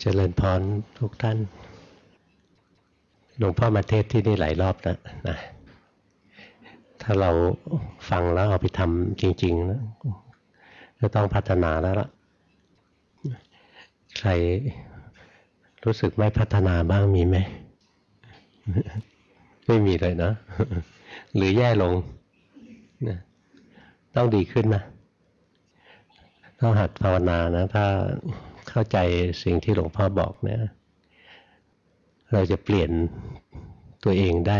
เจริญพรทุกท่าน หลวงพ่อมาเทศที่นี่หลายรอบแล้วนะ ถ้าเราฟังแล้วเอาไปทำจริงๆนะก็ต้องพัฒนาแล้วล่ะ ใครรู้สึกไม่พัฒนาบ้างมีไหม ไม่มีเลยนะ หรือแย่ลงนะต้องดีขึ้นนะ ต้องหัดภาวนานะ ถ้า เข้าใจสิ่งที่หลวงพ่อบอกเนี่ยเราจะเปลี่ยนตัวเองได้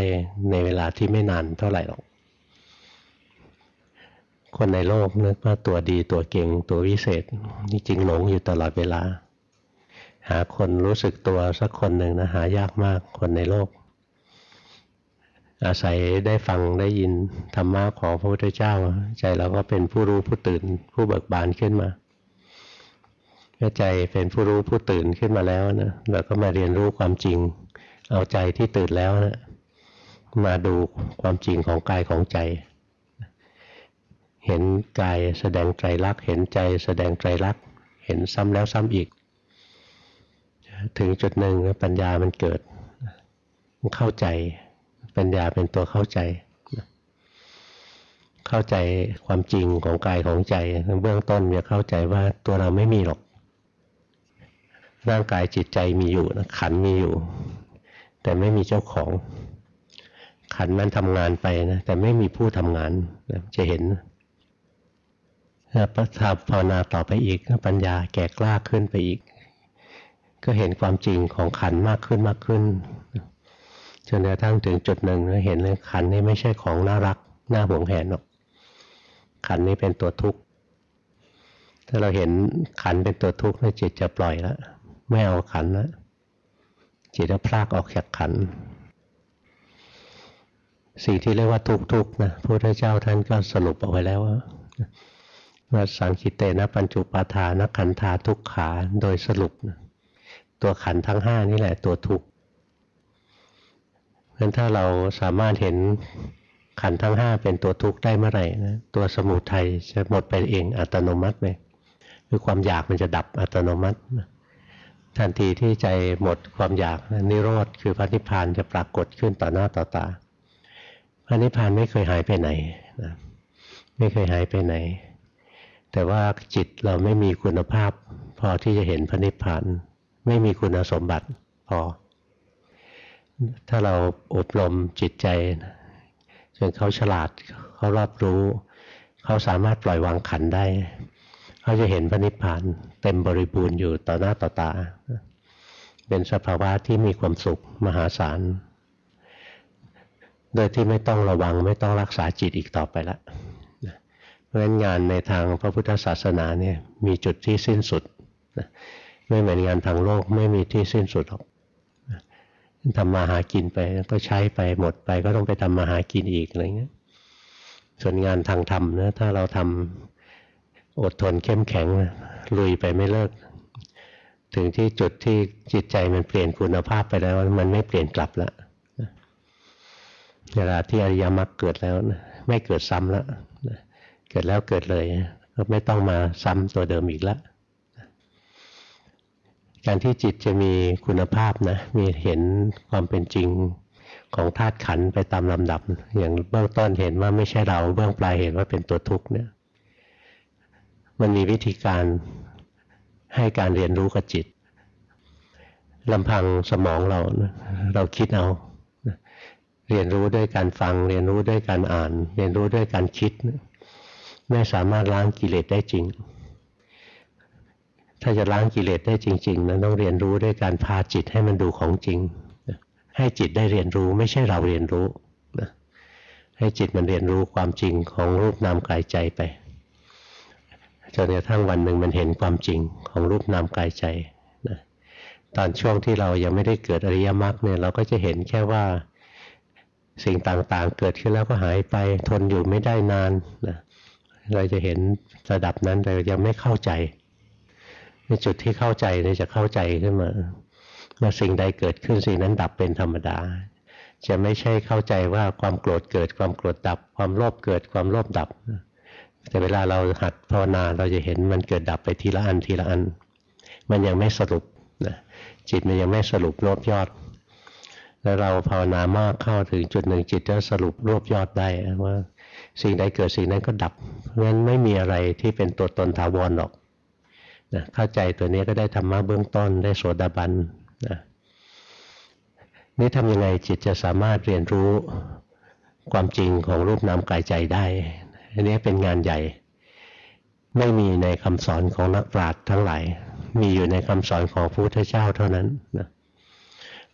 ในเวลาที่ไม่นานเท่าไหร่หรอก คนในโลกนึกว่าตัวดีตัวเก่งตัววิเศษนี่จริงหลงอยู่ตลอดเวลา หาคนรู้สึกตัวสักคนหนึ่งนะหายากมากคนในโลก อาศัยได้ฟังได้ยินธรรมะของพระพุทธเจ้า ใจเราก็เป็นผู้รู้ผู้ตื่นผู้เบิกบานขึ้นมา มื่อใจเป็นผู้รู้ผู้ตื่นขึ้นมาแล้วนะเราก็มาเรียนรู้ความจริง เอาใจที่ตื่นแล้วนะมาดูความจริงของกายของใจ เห็นกายแสดงไตรลักษณ์เห็นใจแสดงไตรลักษณ์เห็นซ้ำแล้วซ้ำอีก ถึงจุดหนึ่งปัญญามันเกิดเข้าใจ ปัญญาเป็นตัวเข้าใจ เข้าใจความจริงของกายของใจเบื้องต้นจะเข้าใจว่าตัวเราไม่มีหรอก ร่างกายจิตใจมีอยู่นะขันมีอยู่ แต่ไม่มีเจ้าของ ขันมันทำงานไปนะแต่ไม่มีผู้ทำงานนะจะเห็นพระธรรมภาวนาต่อไปอีกปัญญาแก่กล้าขึ้นไปอีก ก็เห็นความจริงของขันมากขึ้นมากขึ้นจนกระทั่งถึงจุดหนึ่งเห็นเลยขันนี้ไม่ใช่ของน่ารักน่าหวงแหนหรอกขันนี้เป็นตัวทุกข์ถ้าเราเห็นขันเป็นตัวทุกข์จิตจะปล่อยแล้ว ไม่เอาขันนะจิตจะพลากออกจากขันสิ่งที่เรียกว่าทุกทุกนะพระพุทธเจ้าท่านก็สรุปเอาไว้แล้วว่าว่าสังคิเตนะปัญจุปาทานขันธาทุกขาโดยสรุปนะตัวขันทั้งห้านี่แหละตัวทุกข์เพราะถ้าเราสามารถเห็นขันทั้งห้าเป็นตัวทุกข์ได้เมื่อไหร่นะตัวสมุทัยจะหมดไปเองอัตโนมัติเลยคือความอยากมันจะดับอัตโนมัตินะ ทันทีที่ใจหมดความอยากนิโรธคือพระนิพพานจะปรากฏขึ้นต่อหน้าต่อตาพระนิพพานไม่เคยหายไปไหนนะไม่เคยหายไปไหน แต่ว่าจิตเราไม่มีคุณภาพ พอที่จะเห็นพระนิพพานไม่มีคุณสมบัติพอ ถ้าเราอบรมจิตใจจนเขาฉลาดเขารอบรู้ เขาสามารถปล่อยวางขันได้ เขาจะเห็นพระนิพพานเต็มบริบูรณ์อยู่ต่อหน้าต่อตา เป็นสภาวะที่มีความสุขมหาศาล โดยที่ไม่ต้องระวังไม่ต้องรักษาจิตอีกต่อไปละเพราะฉะนั้นงานในทางพระพุทธศาสนาเนี่ยมีจุดที่สิ้นสุด ไม่เหมือนงานทางโลกไม่มีที่สิ้นสุดหรอกทำมาหากินไปก็ใช้ไปหมดไปก็ต้องไปทำมาหากินอีกอะไรเงี้ยส่วนงานทางธรรมนะถ้าเราทำ อดทนเข้มแข็งลุยไปไม่เลิก ถึงที่จุดที่จิตใจมันเปลี่ยนคุณภาพไปแล้ว มันไม่เปลี่ยนกลับแล้วเวลาที่อริยมรรคเกิดแล้วไม่เกิดซ้ำแล้วเกิดแล้วเกิดเลยก็ไม่ต้องมาซ้ำตัวเดิมอีกแล้วการที่จิตจะมีคุณภาพนะมีเห็นความเป็นจริงของธาตุขันไปตามลำดับ อย่างเบื้องต้นเห็นว่าไม่ใช่เราเบื้องปลายเห็นว่าเป็นตัวทุกข์เนี่ย มันมีวิธีการให้การเรียนรู้กับจิตลำพังสมองเราเราคิดเอาเรียนรู้ด้วยการฟัง เรียนรู้ด้วยการอ่าน เรียนรู้ด้วยการคิด ไม่สามารถล้างกิเลสได้จริง ถ้าจะล้างกิเลสได้จริงๆนะต้องเรียนรู้ด้วยการพาจิตให้มันดูของจริง ให้จิตได้เรียนรู้ไม่ใช่เราเรียนรู้ให้จิตมันเรียนรู้ความจริงของรูปนามกายใจไป จนกระทั่งวันหนึ่งมันเห็นความจริงของรูปนามกายใจนะตอนช่วงที่เรายังไม่ได้เกิดอริยมรรคเนี่ยเราก็จะเห็นแค่ว่าสิ่งต่างๆ เกิดขึ้นแล้วก็หายไปทนอยู่ไม่ได้นานนะเราจะเห็นระดับนั้นแต่ยังไม่เข้าใจในจุดที่เข้าใจนี่จะเข้าใจขึ้นมาเมื่อสิ่งใดเกิดขึ้นสิ่งนั้นดับเป็นธรรมดา จะไม่ใช่เข้าใจว่าความโกรธเกิดความโกรธดับ ความโลภเกิดความโลภดับ แต่เวลาเราหัดภาวนาเราจะเห็นมันเกิดดับไปทีละอันทีละอัน มันยังไม่สรุปนะจิตมันยังไม่สรุปรวบยอด แล้วเราภาวนามากเข้าถึงจุดหนึ่งจิตจะสรุปรวบยอดได้ว่าสิ่งใดเกิดสิ่งนั้นก็ดับ เพราะฉะนั้นไม่มีอะไรที่เป็นตัวตนถาวรหรอกนะเข้าใจตัวนี้ก็ได้ธรรมะเบื้องต้นได้โสดาบันนะนี่ทำยังไงจิตจะสามารถเรียนรู้ความจริงของรูปนามกายใจได้ อันนี้เป็นงานใหญ่ ไม่มีในคำสอนของนักปราชญ์ทั้งหลาย มีอยู่ในคำสอนของพระพุทธเจ้าเท่านั้นนะ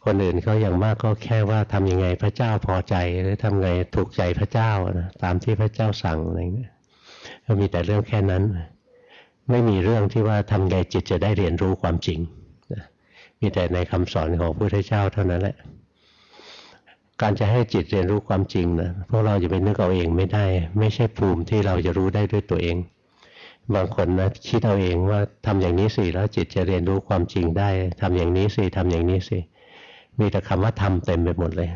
คนอื่นเขาอย่างมากก็แค่ว่าทำยังไงพระเจ้าพอใจหรือทำไงถูกใจพระเจ้านะตามที่พระเจ้าสั่งอะไรเงี้ยก็มีแต่เรื่องแค่นั้น ไม่มีเรื่องที่ว่าทำไงจิตจะได้เรียนรู้ความจริงนะมีแต่ในคำสอนของพระพุทธเจ้าเท่านั้นแหละ การจะให้จิตเรียนรู้ความจริงนะพวกเราจะไปนึกเอาเองไม่ได้ ไม่ใช่ภูมิที่เราจะรู้ได้ด้วยตัวเอง บางคนนะคิดเอาเองว่าทำอย่างนี้สิแล้วจิตจะเรียนรู้ความจริงได้ทำอย่างนี้สิทำอย่างนี้สิมีแต่คำว่าทำเต็มไปหมดเลย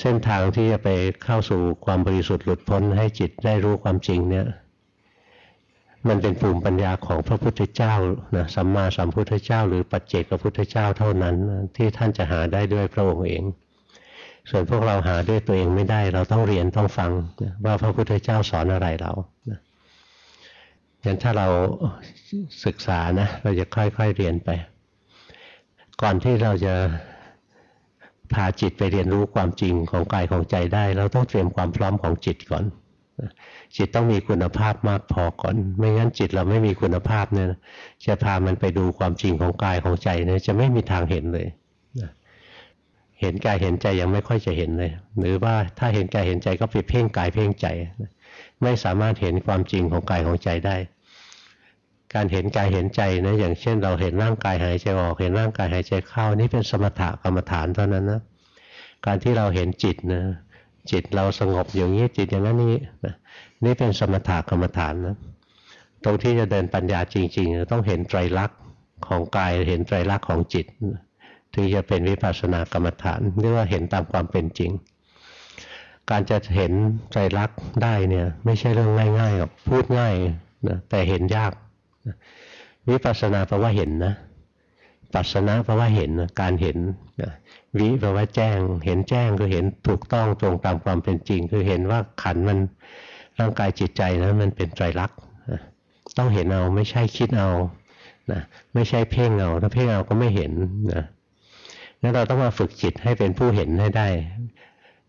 เส้นทางที่จะไปเข้าสู่ความบริสุทธิ์หลุดพ้นให้จิตได้รู้ความจริงเนี่ยมันเป็นภูมิปัญญาของพระพุทธเจ้านะสัมมาสัมพุทธเจ้า หรือปัจเจกพุทธเจ้าเท่านั้นที่ท่านจะหาได้ด้วยพระองค์เอง ส่วนพวกเราหาด้วยตัวเองไม่ได้ เราต้องเรียนต้องฟังว่าพระพุทธเจ้าสอนอะไรเรานะงั้นถ้าเราศึกษานะเราจะค่อยๆเรียนไป ก่อนที่เราจะพาจิตไปเรียนรู้ความจริงของกายของใจได้ เราต้องเตรียมความพร้อมของจิตก่อนจิตต้องมีคุณภาพมากพอก่อน ไม่งั้นจิตเราไม่มีคุณภาพเนี่ยจะพามันไปดูความจริงของกายของใจเนี่ยจะไม่มีทางเห็นเลย เห็นกายเห็นใจยังไม่ค่อยจะเห็นเลย หรือว่าถ้าเห็นกายเห็นใจก็ไปเพ่งกายเพ่งใจ ไม่สามารถเห็นความจริงของกายของใจได้ การเห็นกายเห็นใจนะอย่างเช่น เราเห็นร่างกายหายใจออก เห็นร่างกายหายใจเข้านี่เป็นสมถะกรรมฐานเท่านั้นนะการที่เราเห็นจิตนะจิตเราสงบอย่างนี้จิตอย่างนั้นนี่นี่เป็นสมถะกรรมฐานนะตรงที่จะเดินปัญญาจริง ๆ ต้องเห็นไตรลักษณ์ของกายเห็นไตรลักษณ์ของจิต ถึงจะเป็นวิปัสสนากรรมฐานเรียกว่าเห็นตามความเป็นจริง การจะเห็นไตรลักได้เนี่ยไม่ใช่เรื่องง่ายๆหรอกพูดง่ายนะแต่เห็นยากวิปัสสนาแปลว่าเห็นนะปัสนาแปลว่าเห็นการเห็นวิแปลว่าแจ้ง เห็นแจ้งคือเห็นถูกต้องตรงตามความเป็นจริง คือเห็นว่าขันมันร่างกายจิตใจนะมันเป็นไตรลักษณ์ต้องเห็นเอาไม่ใช่คิดเอานะไม่ใช่เพ่งเอาถ้าเพ่งเอาก็ไม่เห็นนะ งั้นเราต้องมาฝึกจิตให้เป็นผู้เห็นให้ได้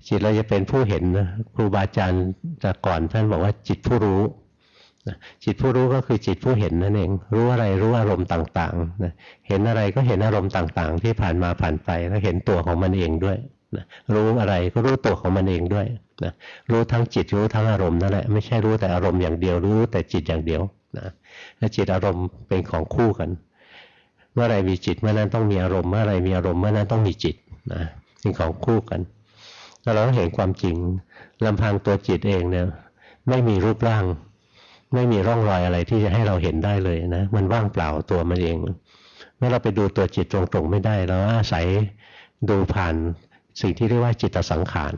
จิตเราจะเป็นผู้เห็นนะครูบาอาจารย์แต่ก่อนท่านบอกว่าจิตผู้รู้จิตผู้รู้ก็คือจิตผู้เห็นนั่นเอง รู้อะไรรู้อารมณ์ต่างๆนะเห็นอะไรก็เห็นอารมณ์ต่างๆ ที่ผ่านมาผ่านไปแล้วเห็นตัวของมันเองด้วยนะรู้อะไรก็รู้ตัวของมันเองด้วยนะรู้ทั้งจิตรู้ทั้งอารมณ์นั่นแหละไม่ใช่รู้แต่อารมณ์อย่างเดียวรู้แต่จิตอย่างเดียวนะและจิตอารมณ์เป็นของคู่กัน เมื่อไรมีจิตเมื่อนั้นต้องมีอารมณ์เมื่อไรมีอารมณ์เมื่อนั้นต้องมีจิตนะเป็นของคู่กันแล้วเราเห็นความจริงลำพังตัวจิตเองเนี่ยไม่มีรูปร่าง ไม่มีร่องรอยอะไรที่จะให้เราเห็นได้เลยนะ มันว่างเปล่าตัวมันเอง เมื่อเราไปดูตัวจิตตรงๆไม่ได้เราอาศัยดูผ่านสิ่งที่เรียกว่าจิตสังขาร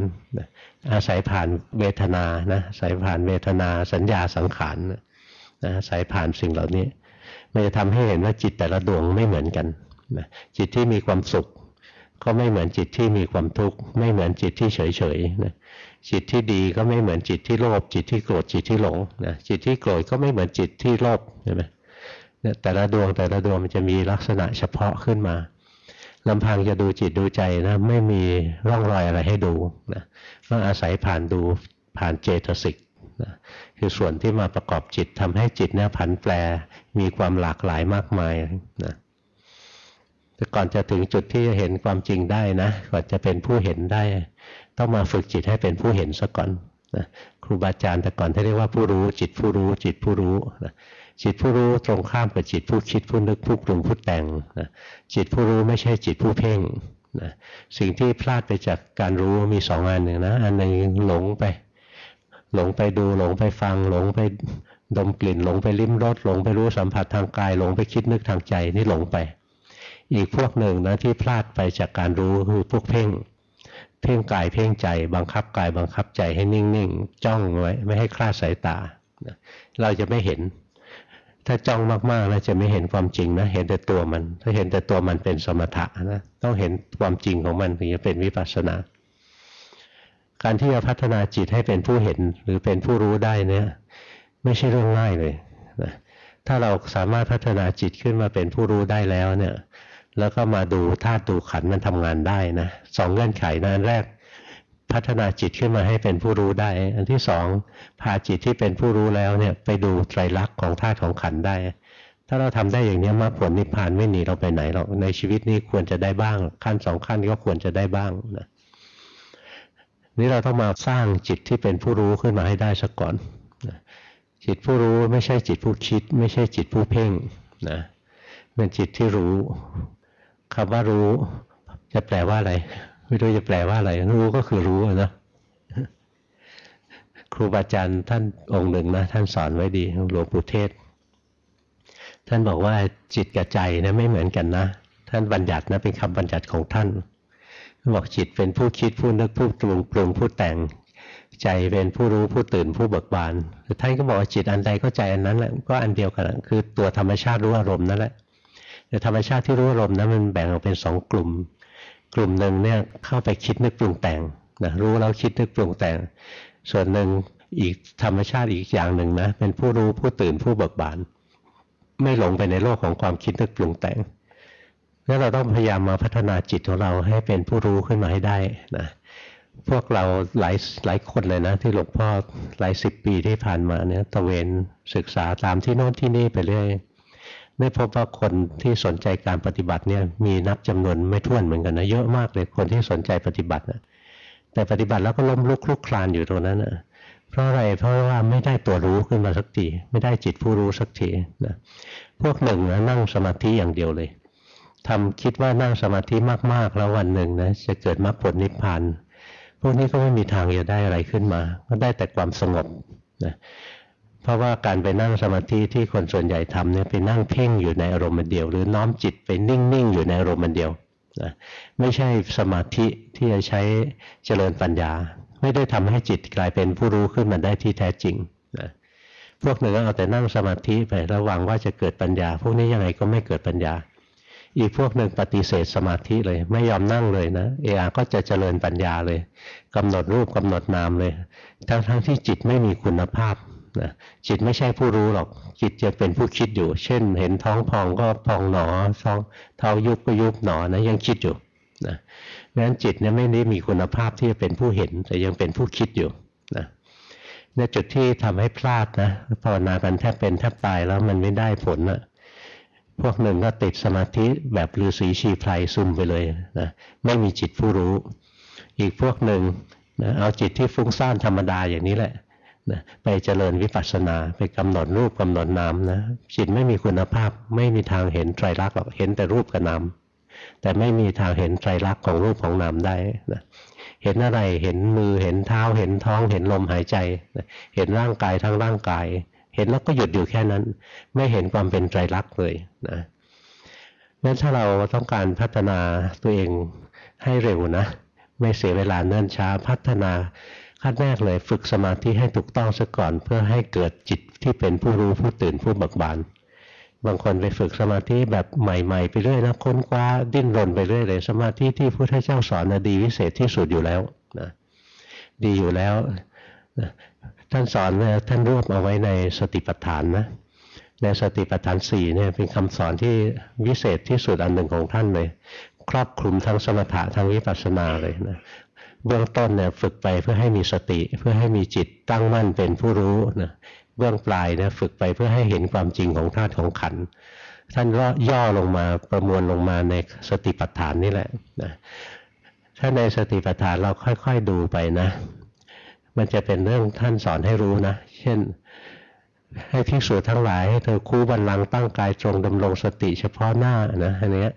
อาศัยผ่านเวทนานะอาศัยผ่านเวทนาสัญญาสังขารนะอาศัยผ่านสิ่งเหล่านี้ มันจะทำให้เห็นว่าจิตแต่ละดวงไม่เหมือนกันนะจิตที่มีความสุข ก็ไม่เหมือนจิตที่มีความทุกข์ไม่เหมือนจิตที่เฉยๆนะจิตที่ดีก็ไม่เหมือนจิตที่โลภจิตที่โกรธจิตที่หลงนะจิตที่โกรธก็ไม่เหมือนจิตที่โลภใช่ไหมแต่ละดวงแต่ละดวงมันจะมีลักษณะเฉพาะขึ้นมาลำพังจะดูจิตดูใจนะไม่มีร่องรอยอะไรให้ดูนะต้องอาศัยผ่านดูผ่านเจตสิก นะคือส่วนที่มาประกอบจิตทำให้จิตเนี่ยผันแปรมีความหลากหลายมากมายนะแต่ก่อนจะถึงจุดที่จะเห็นความจริงได้นะก่อนจะเป็นผู้เห็นได้ ต้องมาฝึกจิตให้เป็นผู้เห็นซะก่อนนะครูบาอาจารย์แต่ก่อนที่เรียกว่าผู้รู้ จิตผู้รู้ จิตผู้รู้นะจิตผู้รู้ตรงข้ามกับจิตผู้คิดผู้นึกผู้ปรุงผู้แต่งนะจิตผู้รู้ไม่ใช่จิตผู้เพ่งนะสิ่งที่พลาดไปจากการรู้มีสองอันหนึ่งนะอันหนึ่งหลงไป หลงไปดูหลงไปฟังหลงไปดมกลิ่นหลงไปลิ้มรสหลงไปรู้สัมผัสทางกาย หลงไปคิดนึกทางใจนี่หลงไป อีกพวกหนึ่งนะที่พลาดไปจากการรู้คือพวกเพ่ง เพ่งกายเพ่งใจ บังคับกายบังคับใจให้นิ่งๆจ้องไว้ไม่ให้คลาดสายตา เราจะไม่เห็น ถ้าจ้องมากๆแล้วจะไม่เห็นความจริงนะเห็นแต่ตัวมัน ถ้าเห็นแต่ตัวมันเป็นสมถะนะต้องเห็นความจริงของมันถึงจะเป็นวิปัสสนา การที่จะพัฒนาจิตให้เป็นผู้เห็นหรือเป็นผู้รู้ได้เนี่ยไม่ใช่เรื่องง่ายเลยนะถ้าเราสามารถพัฒนาจิตขึ้นมาเป็นผู้รู้ได้แล้วเนี่ยแล้วก็มาดูธาตุดูขันมันทำงานได้นะสองเงื่อนไขนะอันแรก พัฒนาจิตขึ้นมาให้เป็นผู้รู้ได้ อันที่สองพาจิตที่เป็นผู้รู้แล้วเนี่ยไปดูไตรลักษณ์ของธาตุของขันได้ ถ้าเราทำได้อย่างนี้มรรคผลนิพพานไม่หนีเราไปไหนหรอกในชีวิตนี้ควรจะได้บ้าง ขั้นสองขั้นก็ควรจะได้บ้างนะ นี่เราต้องมาสร้างจิตที่เป็นผู้รู้ขึ้นมาให้ได้สักก่อนจิตผู้รู้ไม่ใช่จิตผู้คิด ไม่ใช่จิตผู้เพ่งนะเป็นจิตที่รู้คำว่ารู้ จะแปลว่าอะไร ไม่รู้จะแปลว่าอะไร รู้ก็คือรู้นะครูบาอาจารย์ท่านองค์หนึ่งนะท่านสอนไว้ดีหลวงปู่เทศ ท่านบอกว่าจิตกับใจนะไม่เหมือนกันนะ ท่านบัญญัตินะเป็นคำบัญญัติของท่าน บอกจิตเป็นผู้คิดผู้นึกผู้ปรุงปรุงผู้แต่ง ใจเป็นผู้รู้ผู้ตื่นผู้เบิกบานท่านก็บอกว่าจิตอันใดก็ใจอันนั้นแหละก็อันเดียวกันคือตัวธรรมชาติรู้อารมณ์นั่นแหละแต่ธรรมชาติที่รู้อารมณ์นั้นมันแบ่งออกเป็นสองกลุ่ม กลุ่มหนึ่งเนี่ยเข้าไปคิดนึกปรุงแต่งนะรู้แล้วคิดนึกปรุงแต่ง ส่วนหนึ่งอีกธรรมชาติอีกอย่างหนึ่งนะเป็นผู้รู้ผู้ตื่นผู้เบิกบาน ไม่หลงไปในโลกของความคิดนึกปรุงแต่ง แล้วเราต้องพยายามมาพัฒนาจิตของเราให้เป็นผู้รู้ขึ้นมาให้ได้นะพวกเราหลายหลายคนเลยนะ ที่หลวงพ่อหลายสิบปีที่ผ่านมาเนี่ยตะเวนศึกษาตามที่โน้นที่นี่ไปเรื่อยได้พบว่าคนที่สนใจการปฏิบัติเนี่ยมีนับจำนวนไม่ถ้วนเหมือนกันนะเยอะมากเลยคนที่สนใจปฏิบัตินะแต่ปฏิบัติแล้วก็ล้มลุกคลุกคลานอยู่ตรงนั้นนะเพราะอะไรเพราะว่าไม่ได้ตัวรู้ขึ้นมาสักทีไม่ได้จิตผู้รู้สักทีนะพวกหนึ่งนะนั่งสมาธิอย่างเดียวเลย ทำคิดว่านั่งสมาธิมากๆ แล้ววันหนึ่งนะจะเกิดมรรคผลนิพพานพวกนี้ก็ไม่มีทางจะได้อะไรขึ้นมา ก็ได้แต่ความสงบนะเพราะว่าการไปนั่งสมาธิที่คนส่วนใหญ่ทำเนี่ยไปนั่งเพ่งอยู่ในอารมณ์เดียว หรือน้อมจิตไปนิ่งๆอยู่ในอารมณ์เดียวนะไม่ใช่สมาธิที่จะใช้เจริญปัญญา ไม่ได้ทำให้จิตกลายเป็นผู้รู้ขึ้นมาได้ที่แท้จริงนะพวกหนึ่งก็เอาแต่นั่งสมาธิไประวังว่าจะเกิดปัญญา พวกนี้ยังไงก็ไม่เกิดปัญญา อีกพวกหนึ่งปฏิเสธสมาธิเลย ไม่ยอมนั่งเลยนะเออาก็จะเจริญปัญญาเลยกำหนดรูปกำหนดนามเลย ทั้งทั้งที่จิตไม่มีคุณภาพนะจิตไม่ใช่ผู้รู้หรอก จิตจะเป็นผู้คิดอยู่ เช่น เห็นท้องพองก็พองหนอท้องเท้ายุบก็ยุบหนอนะยังคิดอยู่นะเพราะฉะนั้นจิตเนี่ยไม่ได้มีคุณภาพที่จะเป็นผู้เห็น แต่ยังเป็นผู้คิดอยู่นะในจุดที่ทำให้พลาดนะภาวนากันแทบเป็นแทบตายแล้วมันไม่ได้ผลนะ พวกหนึ่งก็ติดสมาธิแบบฤาษีชีไพรซุ่มไปเลยนะไม่มีจิตผู้รู้ อีกพวกหนึ่งนะเอาจิตที่ฟุ้งซ่านธรรมดาอย่างนี้แหละนะไปเจริญวิปัสสนาไปกำหนดรูปกำหนดนามนะจิตไม่มีคุณภาพไม่มีทางเห็นไตรลักษณ์หรอกเห็นแต่รูปกับนามแต่ไม่มีทางเห็นไตรลักษณ์ของรูปของนามได้นะเห็นอะไรเห็นมือเห็นเท้าเห็นท้องเห็นลมหายใจ เห็นร่างกายทั้งร่างกาย เห็นแล้วก็หยุดอยู่แค่นั้น ไม่เห็นความเป็นไตรลักษณ์เลยนะงั้นถ้าเราต้องการพัฒนาตัวเองให้เร็วนะ ไม่เสียเวลาเนิ่นช้าพัฒนาขั้นแรกเลยฝึกสมาธิให้ถูกต้องซะก่อน เพื่อให้เกิดจิตที่เป็นผู้รู้ผู้ตื่นผู้เบิกบานบางคนไปฝึกสมาธิแบบใหม่ๆ ไปเรื่อยนะค้นคว้าดิ้นรนไปเรื่อยเลย สมาธิที่พระพุทธเจ้าสอนนะดีวิเศษที่สุดอยู่แล้วนะดีอยู่แล้วนะ ท่านสอนเนี่ยท่านรวบเอาไว้ในสติปัฏฐานนะในสติปัฏฐานสี่เนี่ยเป็นคำสอนที่วิเศษที่สุดอันหนึ่งของท่านเลย ครอบคลุมทั้งสมถะทั้งวิปัสสนาเลยนะเบื้องต้นเนี่ยฝึกไปเพื่อให้มีสติ เพื่อให้มีจิตตั้งมั่นเป็นผู้รู้นะเบื้องปลายเนี่ยฝึกไปเพื่อให้เห็นความจริงของธาตุของขันท่านก็ย่อลงมาประมวลลงมาในสติปัฏฐานนี่แหละนะถ้าในสติปัฏฐานเราค่อย ๆ ดูไปนะ มันจะเป็นเรื่องท่านสอนให้รู้นะ เช่น ให้ภิกษุทั้งหลายให้เธอคู่บันลังตั้งกายตรงดำรงสติเฉพาะหน้านะอันนี้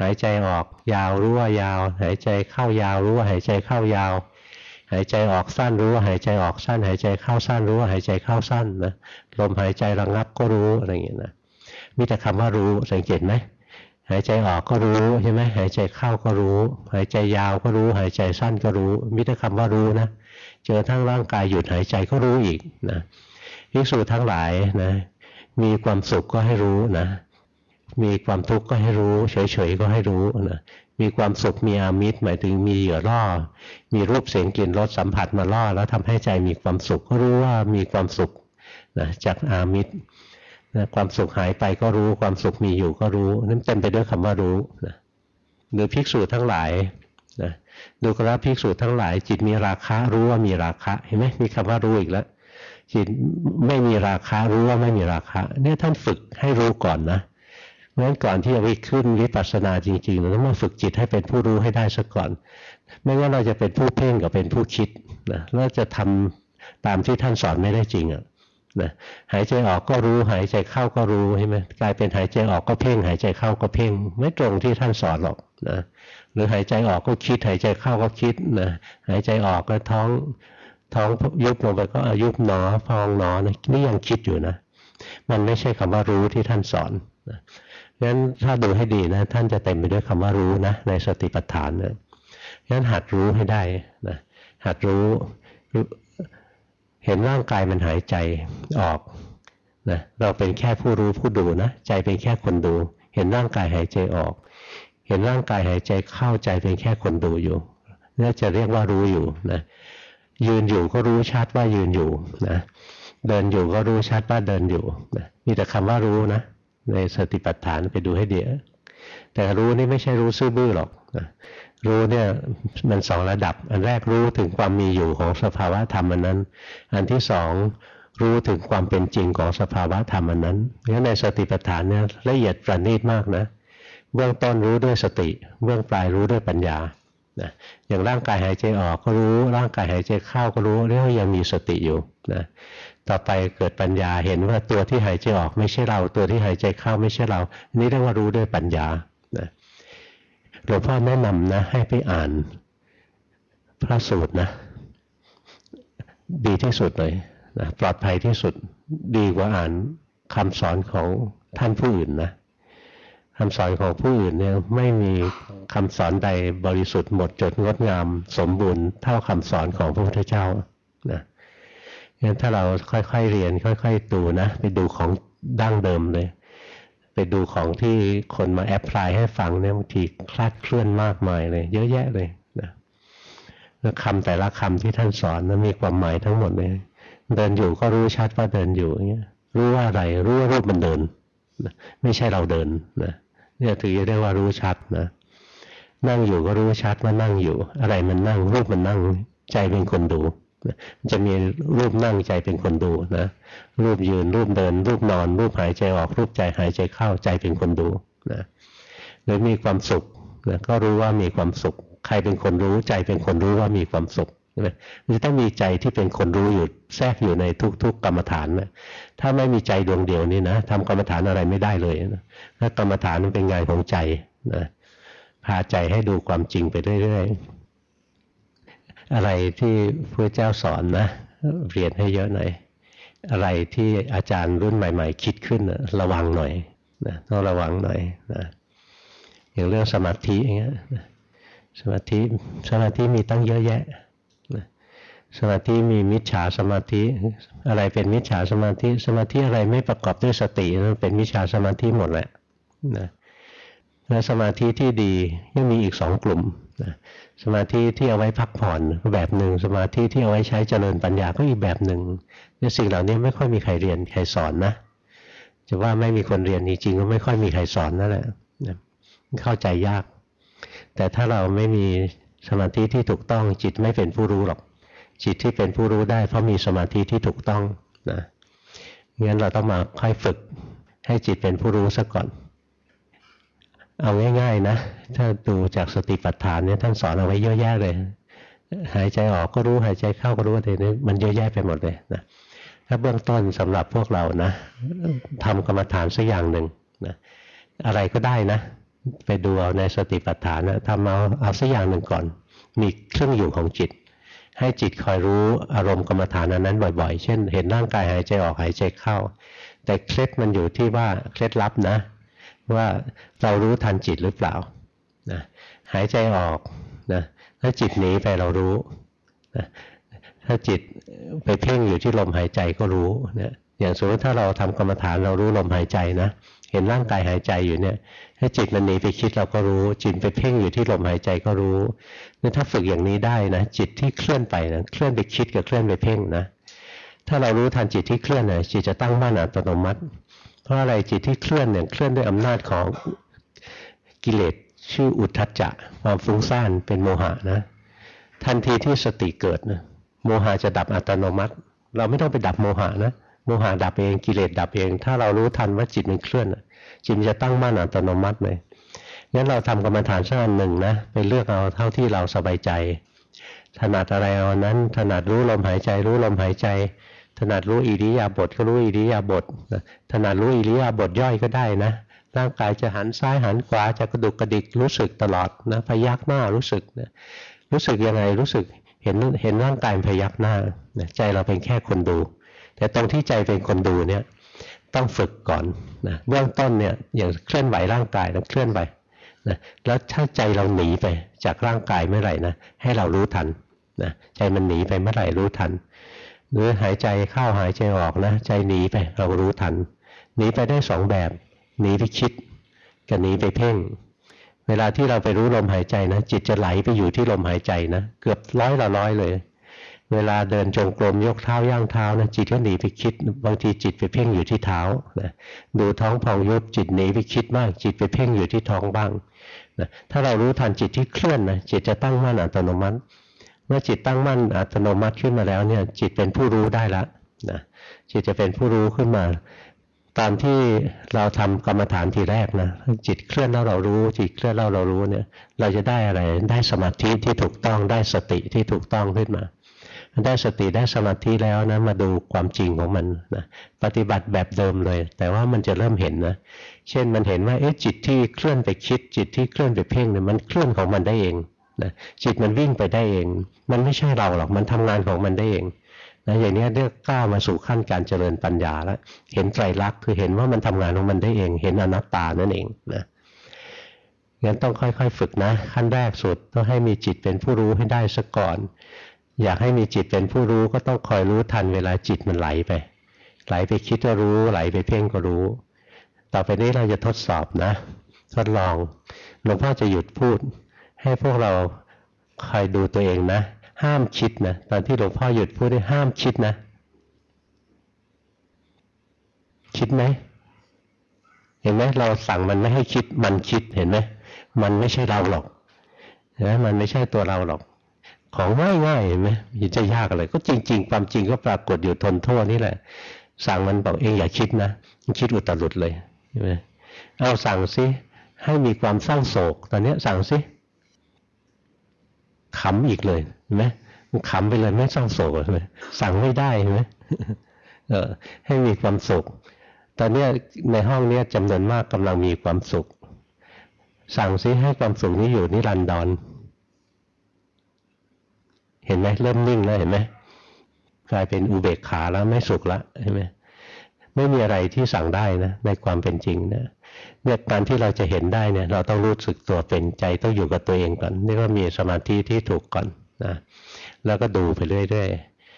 หายใจออกยาวรู้ว่ายาว หายใจเข้ายาวรู้ว่าหายใจเข้ายาว หายใจออกสั้นรู้ว่าหายใจออกสั้น หายใจเข้าสั้นรู้ว่าหายใจเข้าสั้นนะลมหายใจระงับก็รู้อะไรอย่างเงี้ยนะมีแต่คำว่ารู้สังเกตไหมหายใจออกก็รู้ใช่ไหมหายใจเข้าก็รู้ หายใจยาวก็รู้ หายใจสั้นก็รู้มีแต่คำว่ารู้นะ เจอทั้งร่างกายหยุดหายใจก็รู้อีกนะภิกษุทั้งหลายนะมีความสุขก็ให้รู้นะ มีความทุกข์ก็ให้รู้ เฉยๆก็ให้รู้นะมีความสุขมีอามิตรหมายถึงมีเหยื่อล่อ มีรูปเสียงกลิ่นรสสัมผัสมาล่อ แล้วทำให้ใจมีความสุขก็รู้ว่ามีความสุขนะจากอามิตรนะความสุขหายไปก็รู้ความสุขมีอยู่ก็รู้นั่นเต็มไปด้วยคำว่ารู้นะหรือภิกษุทั้งหลายนะ ดูกราภิกษุทั้งหลาย จิตมีราคะรู้ว่ามีราคะเห็นไหมมีคำว่ารู้อีกแล้ว จิตไม่มีราคะรู้ว่าไม่มีราคะเนี่ยท่านฝึกให้รู้ก่อนนะเพราะงั้นก่อนที่จะไปขึ้นวิปัสสนาจริงๆเราต้องมาฝึกจิตให้เป็นผู้รู้ให้ได้ซะก่อน ไม่งั้นเราจะเป็นผู้เพ่งกับเป็นผู้คิดนะแล้วจะทำตามที่ท่านสอนไม่ได้จริงอะนะหายใจออกก็รู้หายใจเข้าก็รู้ใช่ไหมกลายเป็นหายใจออกก็เพ่ง หายใจเข้าก็เพ่ง ไม่ตรงที่ท่านสอนหรอกนะ รือหายใจออกก็คิด หายใจเข้าก็คิดนะหายใจออกก็ท้องท้องยุบลงไปก็ยุบหนอพองหนอนะนี่ยังคิดอยู่นะ มันไม่ใช่คำว่ารู้ที่ท่านสอนนะงั้นถ้าดูให้ดีนะท่านจะเต็มไปด้วยคำว่ารู้นะในสติปัฏฐานนะงั้นหัดรู้ให้ได้นะหัดรู้เห็นร่างกายมันหายใจออกนะเราเป็นแค่ผู้รู้ผู้ดูนะ ใจเป็นแค่คนดู เห็นร่างกายหายใจออก เห็นร่างกายหายใจเข้าใจเป็นแค่คนดูอยู่นี่จะเรียกว่ารู้อยู่นะยืนอยู่ก็รู้ชัดว่ายืนอยู่นะเดินอยู่ก็รู้ชัดว่าเดินอยู่นะมีแต่คำว่ารู้นะในสติปัฏฐานไปดูให้เดียแต่รู้นี่ไม่ใช่รู้ซื่อบื้อหรอกนะรู้เนี่ยมันสองระดับ อันแรกรู้ถึงความมีอยู่ของสภาวะธรรมอันนั้น อันที่สองรู้ถึงความเป็นจริงของสภาวะธรรมอันนั้นงั้นในสติปัฏฐานเนี่ยละเอียดประณีตมากนะ เบื้องต้นรู้ด้วยสติ เบื้องปลายรู้ด้วยปัญญานะอย่างร่างกายหายใจออกก็รู้ ร่างกายหายใจเข้าก็รู้เรียกว่ายังมีสติอยู่นะต่อไปเกิดปัญญาเห็นว่าตัวที่หายใจออกไม่ใช่เรา ตัวที่หายใจเข้าไม่ใช่เรานี่เรียกว่ารู้ด้วยปัญญานะหลวงพ่อแนะนำนะให้ไปอ่านพระสูตรนะดีที่สุดเลยนะปลอดภัยที่สุดดีกว่าอ่านคำสอนของท่านผู้อื่นนะ คำสอนของผู้อื่นเนี่ยไม่มีคำสอนใดบริสุทธิ์หมดจดงดงาม สมบูรณ์เท่าคำสอนของพระพุทธเจ้านะงั้นถ้าเราค่อยๆเรียน ค่อย ๆ ดูนะ ไปดูของดั้งเดิมเลย ไปดูของที่คนมาแอพพลายให้ฟังเนี่ยบางทีคลาดเคลื่อนมากมายเลย เยอะแยะเลยนะแล้วคำแต่ละคำที่ท่านสอนนะมีความหมายทั้งหมดเลย เดินอยู่ก็รู้ชัดว่าเดินอยู่อย่างเงี้ยรู้ว่าอะไรรู้ว่ารูปมันเดินนะไม่ใช่เราเดินนะ เนี่ยถือจะเรียกว่ารู้ชัดนะนั่งอยู่ก็รู้ชัดว่านั่งอยู่ อะไรมันนั่งรูปมันนั่งใจเป็นคนดูจะมีรูปนั่งใจเป็นคนดูนะรูปยืนรูปเดิน รูปนอน รูปหายใจออก รูปใจหายใจเข้าใจเป็นคนดูนะหรือมีความสุขนะก็รู้ว่ามีความสุข ใครเป็นคนรู้ใจเป็นคนรู้ว่ามีความสุข ไหมมันต้องมีใจที่เป็นคนรู้อยู่แทรกอยู่ในทุก ๆ กรรมฐานนะถ้าไม่มีใจดวงเดียวนี่นะทำกรรมฐานอะไรไม่ได้เลยนะถ้ากรรมฐานมันเป็นงานของใจนะพาใจให้ดูความจริงไปเรื่อยๆอะไรที่พระเจ้าสอนนะเรียนให้เยอะหน่อยอะไรที่อาจารย์รุ่นใหม่ ๆ คิดขึ้นระวังหน่อยนะต้องระวังหน่อยนะอย่างเรื่องสมาธิอย่างเงี้ยสมาธิสมาธิมีตั้งเยอะแยะ สมาธิมีมิจฉาสมาธิ อะไรเป็นมิจฉาสมาธิ สมาธิอะไรไม่ประกอบด้วยสตินั้นเป็นมิจฉาสมาธิหมดแหละนะและสมาธิที่ดียังมีอีกสองกลุ่มนะสมาธิที่เอาไว้พักผ่อนแบบหนึ่งสมาธิที่เอาไว้ใช้เจริญปัญญาก็อีกแบบหนึ่งเนี่ยสิ่งเหล่านี้ไม่ค่อยมีใครเรียนใครสอนนะจะว่าไม่มีคนเรียนจริงๆก็ไม่ค่อยมีใครสอนนั่นแหละเข้าใจยาก แต่ถ้าเราไม่มีสมาธิที่ถูกต้องจิตไม่เป็นผู้รู้หรอก จิตที่เป็นผู้รู้ได้ เพราะมีสมาธิที่ถูกต้องนะงั้นเราต้องมาค่อยฝึกให้จิตเป็นผู้รู้ซะก่อน เอาง่าย ๆนะ ถ้าดูจากสติปัฏฐานเนี่ยท่านสอนเอาไว้เยอะแยะเลย หายใจออกก็รู้หายใจเข้าก็รู้อะไรนี่มันเยอะแยะไปหมดเลยนะถ้าเบื้องต้นสำหรับพวกเรานะทำกรรมฐานสักอย่างหนึ่งนะอะไรก็ได้นะ ไปดูเอาในสติปัฏฐานนะทำเอาเอาสักอย่างหนึ่งก่อน มีเครื่องอยู่ของจิต ให้จิตคอยรู้อารมณ์กรรมฐานนั้นบ่อย ๆ เช่น เห็นร่างกายหายใจออกหายใจเข้า แต่เคล็ดมันอยู่ที่ว่าเคล็ดลับนะ ว่าเรารู้ทันจิตหรือเปล่านะหายใจออกนะถ้าจิตหนีไปเรารู้นะถ้าจิตไปเพ่งอยู่ที่ลมหายใจก็รู้นะอย่างสมมติถ้าเราทำกรรมฐานเรารู้ลมหายใจนะ เห็นร่างกายหายใจอยู่เนี่ย ถ้าจิตมันหนีไปคิดเราก็รู้ จิตไปเพ่งอยู่ที่ลมหายใจก็รู้นี่ถ้าฝึกอย่างนี้ได้นะ จิตที่เคลื่อนไปนะเคลื่อนไปคิดกับเคลื่อนไปเพ่งนะ ถ้าเรารู้ทันจิตที่เคลื่อนนะจิตจะตั้งมั่นอัตโนมัติ เพราะอะไรจิตที่เคลื่อนเนี่ยเคลื่อนด้วยอำนาจของกิเลสชื่ออุทธัจจะความฟุ้งซ่านเป็นโมหะนะ ทันทีที่สติเกิดนะโมหะจะดับอัตโนมัติ เราไม่ต้องไปดับโมหะนะ โมหะดับเองกิเลสดับเอง ถ้าเรารู้ทันว่าจิตมันเคลื่อนจิตจะตั้งมั่นอัตโนมัติเลยงั้นเราทำกรรมฐานสักอันหนึ่งนะไปเลือกเอาเท่าที่เราสบายใจ ถนัดอะไรเอานั้น ถนัดรู้ลมหายใจรู้ลมหายใจ ถนัดรู้อิริยาบถก็รู้อิริยาบถถนัดรู้อิริยาบถย่อยก็ได้นะร่างกายจะหันซ้ายหันขวาจะกระดุกกระดิกรู้สึกตลอดนะพยักหน้ารู้สึกนะรู้สึกยังไงรู้สึกเห็นเห็นร่างกายพยักหน้าใจเราเป็นแค่คนดู แต่ตรงที่ใจเป็นคนดูเนี่ยต้องฝึกก่อนนะเบื้องต้นเนี่ยอย่างเคลื่อนไหวร่างกายนะเคลื่อนไหวนะแล้วถ้าใจเราหนีไปจากร่างกายเมื่อไหร่นะให้เรารู้ทันนะใจมันหนีไปเมื่อไหร่รู้ทัน หรือหายใจเข้าหายใจออกนะใจหนีไปเรารู้ทัน หนีไปได้สองแบบหนีไปคิดกับหนีไปเพ่ง เวลาที่เราไปรู้ลมหายใจนะจิตจะไหลไปอยู่ที่ลมหายใจนะเกือบร้อยละร้อยเลย เวลาเดินจงกรมยกเท้าย่างเท้านะจิตก็หนีไปคิด บางทีจิตไปเพ่งอยู่ที่เท้านะดูท้องพองยุบจิตหนีไปคิดบ้างจิตไปเพ่งอยู่ที่ท้องบ้างนะถ้าเรารู้ทันจิตที่เคลื่อนนะจิตจะตั้งมั่นอัตโนมัติ เมื่อจิตตั้งมั่นอัตโนมัติขึ้นมาแล้วเนี่ยจิตเป็นผู้รู้ได้ละนะจิตจะเป็นผู้รู้ขึ้นมา ตามที่เราทำกรรมฐานทีแรกนะจิตเคลื่อนแล้วเรารู้ จิตเคลื่อนแล้วเรารู้เนี่ยเราจะได้อะไรได้สมาธิที่ถูกต้องได้สติที่ถูกต้องขึ้นมา ได้สติได้สมาธิแล้วนะมาดูความจริงของมันนะปฏิบัติแบบเดิมเลย แต่ว่ามันจะเริ่มเห็นนะ เช่นมันเห็นว่าเอ๊ะจิตที่เคลื่อนไปคิด จิตที่เคลื่อนไปเพ่งเนี่ยมันเคลื่อนของมันได้เองนะจิตมันวิ่งไปได้เอง มันไม่ใช่เราหรอกมันทำงานของมันได้เองนะอย่างนี้เรียกก้าวมาสู่ขั้นการเจริญปัญญาแล้วเห็นไตรลักษณ์คือเห็นว่ามันทำงานของมันได้เอง เห็นอนัตตานั่นเองนะงั้นต้องค่อยๆ ฝึกนะ ขั้นแรกสุดต้องให้มีจิตเป็นผู้รู้ให้ได้ซะก่อน อยากให้มีจิตเป็นผู้รู้ก็ต้องคอยรู้ทันเวลาจิตมันไหลไป ไหลไปคิดก็รู้ ไหลไปเพ่งก็รู้ ต่อไปนี้เราจะทดสอบนะทดลองหลวงพ่อจะหยุดพูด ให้พวกเราคอยดูตัวเองนะ ห้ามคิดนะตอนที่หลวงพ่อหยุดพูดให้ห้ามคิดนะ คิดไหมเห็นไหมเราสั่งมันไม่ให้คิดมันคิดเห็นไหมมันไม่ใช่เราหรอกนะมันไม่ใช่ตัวเราหรอก ของง่ายง่ายเห็นไหมมันจะยากอะไร ก็จริง ๆ ความจริงก็ปรากฏอยู่ทนโทษนี่แหละ สั่งมันบอกเองอย่าคิดนะมันคิดอุตรุดเลยใช่ไหมเอาสั่งสิให้มีความเศร้าโศก ตอนนี้สั่งสิขำอีกเลยเห็นไหมขำไปเลยไม่เศร้าโศกใช่ไหมสั่งไม่ได้ใช่ไหมเออให้มีความสุข ตอนนี้ในห้องนี้จำนวนมากกำลังมีความสุข สั่งซิให้ความสุขนี้อยู่นิรันดร เห็นไหมเริ่มนิ่งแล้วเห็นไหมกลายเป็นอุเบกขาแล้วไม่สุขแล้วใช่ไหมไม่มีอะไรที่สั่งได้นะในความเป็นจริงนะเนี่ยการที่เราจะเห็นได้เนี่ย เราต้องรู้สึกตัวเป็นใจต้องอยู่กับตัวเองก่อนนี่ก็มีสมาธิที่ถูกก่อนนะแล้วก็ดูไปเรื่อย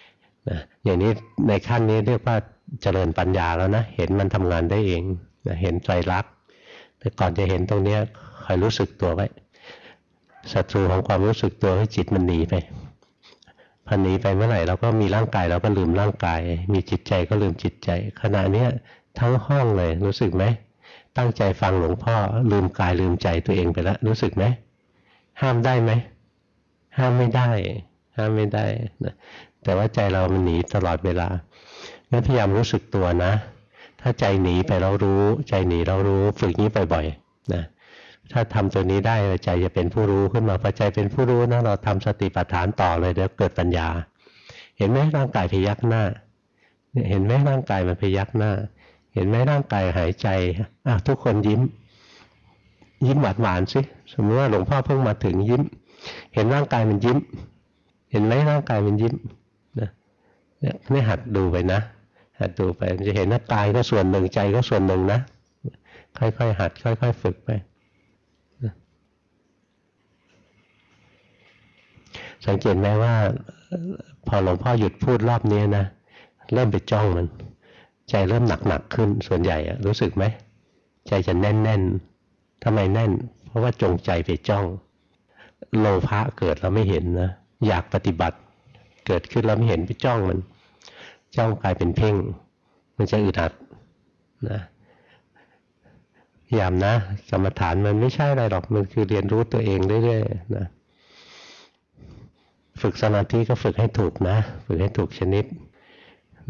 ๆนะอย่างนี้ในขั้นนี้เรียกว่าเจริญปัญญาแล้วนะเห็นมันทำงานได้เองนะเห็นใจรักแต่ก่อนจะเห็นตรงนี้คอยรู้สึกตัวไว้ศัตรูของความรู้สึกตัวให้จิตมันหนีไป พอหนีไปเมื่อไหร่เราก็มีร่างกายเราก็ลืมร่างกาย มีจิตใจก็ลืมจิตใจ ขณะเนี้ยทั้งห้องเลยรู้สึกไหมตั้งใจฟังหลวงพ่อลืมกายลืมใจตัวเองไปแล้วรู้สึกไหมห้ามได้ไหมห้ามไม่ได้ ห้ามไม่ได้นะแต่ว่าใจเรามันหนีตลอดเวลางั้นพยายามรู้สึกตัวนะ ถ้าใจหนีไปเรารู้ ใจหนีเรารู้ฝึกนี้บ่อยๆนะ ถ้าทำตัวนี้ได้ใจจะเป็นผู้รู้ขึ้นมาพอใจเป็นผู้รู้นะเราทำสติปัฏฐานต่อเลยเดี๋ยวเกิดปัญญา เห็นไหมร่างกายพยักหน้า เห็นไหมร่างกายมันพยักหน้า เห็นไหมร่างกายหายใจอะทุกคนยิ้ม ยิ้มหวานหวานสิสมมติว่าหลวงพ่อเพิ่งมาถึงยิ้ม เห็นร่างกายมันยิ้ม เห็นไหมร่างกายมันยิ้มนะเนี่ยนี่หัดดูไปนะหัดดูไปจะเห็นหน้ากายก็ส่วนหนึ่งใจก็ส่วนหนึ่งนะค่อยๆหัด ค่อย ๆ ฝึกไป สังเกตไหมว่า พอหลวงพ่อหยุดพูดรอบนี้นะเริ่มไปจ้องมัน ใจเริ่มหนักๆขึ้นส่วนใหญ่รู้สึกไหมใจจะแน่นๆทำไมแน่น เพราะว่าจงใจไปจ้อง โลภะเกิดแล้วไม่เห็นนะอยากปฏิบัติ เกิดขึ้นแล้วไม่เห็นไปจ้องมัน จ้องกลายเป็นเพ่ง มันจะอึดอัดนะยามนะกรรมฐานมันไม่ใช่อะไรหรอกมันคือเรียนรู้ตัวเองเรื่อยๆนะ ฝึกสมาธิก็ฝึกให้ถูกนะ ฝึกให้ถูกชนิด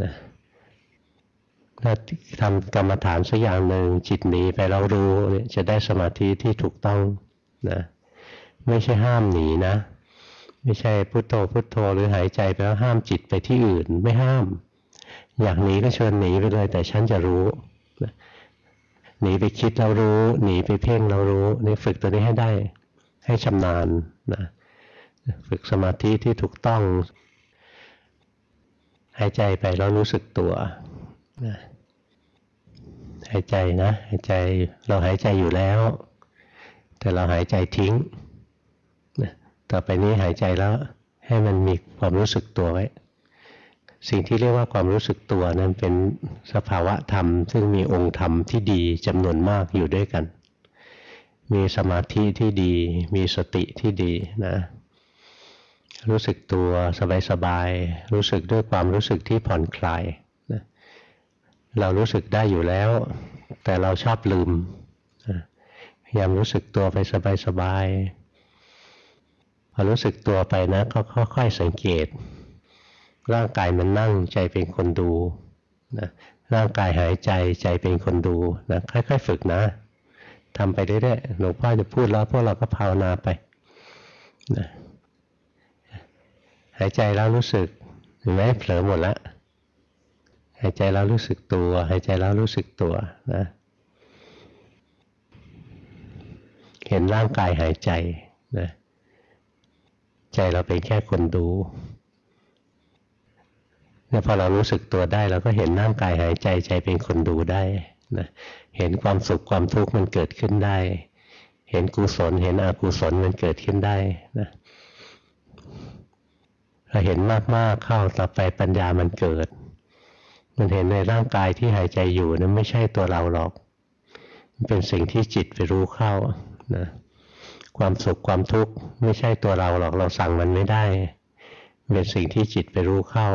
นะถ้าทำกรรมฐานสักอย่างหนึ่งจิตหนีไปเรารู้เนี่ยจะได้สมาธิที่ถูกต้องนะไม่ใช่ห้ามหนีนะ ไม่ใช่พุโทโธพุโทโธหรือหายใจไปแล้วห้ามจิตไปที่อื่นไม่ห้าม อยากหนีก็ชวนหนีไปเลย แต่ฉันจะรู้หนีไปคิดเรารู้ หนีไปเพ่งเรารู้นี่ฝึกตัวนี้ให้ได้ ให้ชำนาญนะ ฝึกสมาธิที่ถูกต้องหายใจไปแล้วรู้สึกตัวนะหายใจนะหายใจเราหายใจอยู่แล้ว แต่เราหายใจทิ้งนะต่อไปนี้หายใจแล้วให้มันมีความรู้สึกตัวไว้สิ่งที่เรียกว่าความรู้สึกตัวนั้นเป็นสภาวะธรรม ซึ่งมีองค์ธรรมที่ดีจำนวนมากอยู่ด้วยกัน มีสมาธิที่ดี มีสติที่ดีนะ รู้สึกตัวสบายๆรู้สึกด้วยความรู้สึกที่ผ่อนคลายนะเรารู้สึกได้อยู่แล้ว แต่เราชอบลืมพยายามรู้สึกตัวไปสบายๆพอรู้สึกตัวไปนะก็ค่อยๆสังเกต ร่างกายมันนั่งใจเป็นคนดูนะร่างกายหายใจใจเป็นคนดูนะค่อยๆฝึกนะทำไปเรื่อยๆหลวงพ่อจะพูดแล้วพวกเราก็ภาวนาไปนะ หายใจแล้วรู้สึกเห็นไหมเผลอหมดละหายใจแล้วรู้สึกตัว หายใจแล้วรู้สึกตัวนะเห็นร่างกายหายใจนะใจเราเป็นแค่คนดูเนี่ยพอเรารู้สึกตัวได้เราก็เห็นน้ำกายหายใจใจเป็นคนดูได้นะเห็นความสุขความทุกข์มันเกิดขึ้นได้ เห็นกุศลเห็นอกุศลมันเกิดขึ้นได้นะ เราเห็นมากๆเข้าต่อไปปัญญามันเกิด มันเห็นในร่างกายที่หายใจอยู่นั้นไม่ใช่ตัวเราหรอกมันเป็นสิ่งที่จิตไปรู้เข้านะความสุขความทุกข์ไม่ใช่ตัวเราหรอกเราสั่งมันไม่ได้เป็นสิ่งที่จิตไปรู้เข้า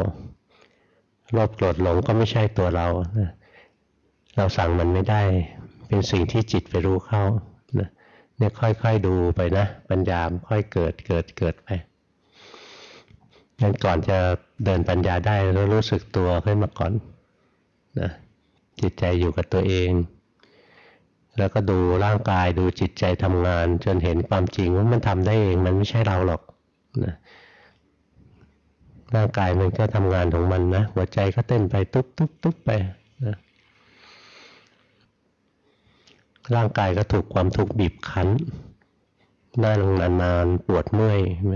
โลภโกรธหลงก็ไม่ใช่ตัวเราเราสั่งมันไม่ได้ เป็นสิ่งที่จิตไปรู้เข้าเนี่ยค่อยๆดูไปนะ ปัญญามค่อยเกิดเกิดเกิดไป งั้นก่อนจะเดินปัญญาได้เรารู้สึกตัวขึ้นมาก่อนนะจิตใจอยู่กับตัวเอง แล้วก็ดูร่างกายดูจิตใจทำงาน จนเห็นความจริงว่ามันทำได้เองมันไม่ใช่เราหรอกนะร่างกายมันก็ทำงานของมันนะหัวใจก็เต้นไปตุ๊บตุ๊บตุ๊บไปนะร่างกายก็ถูกความทุกข์บีบคั้นนั่งนานๆปวดเมื่อยไหม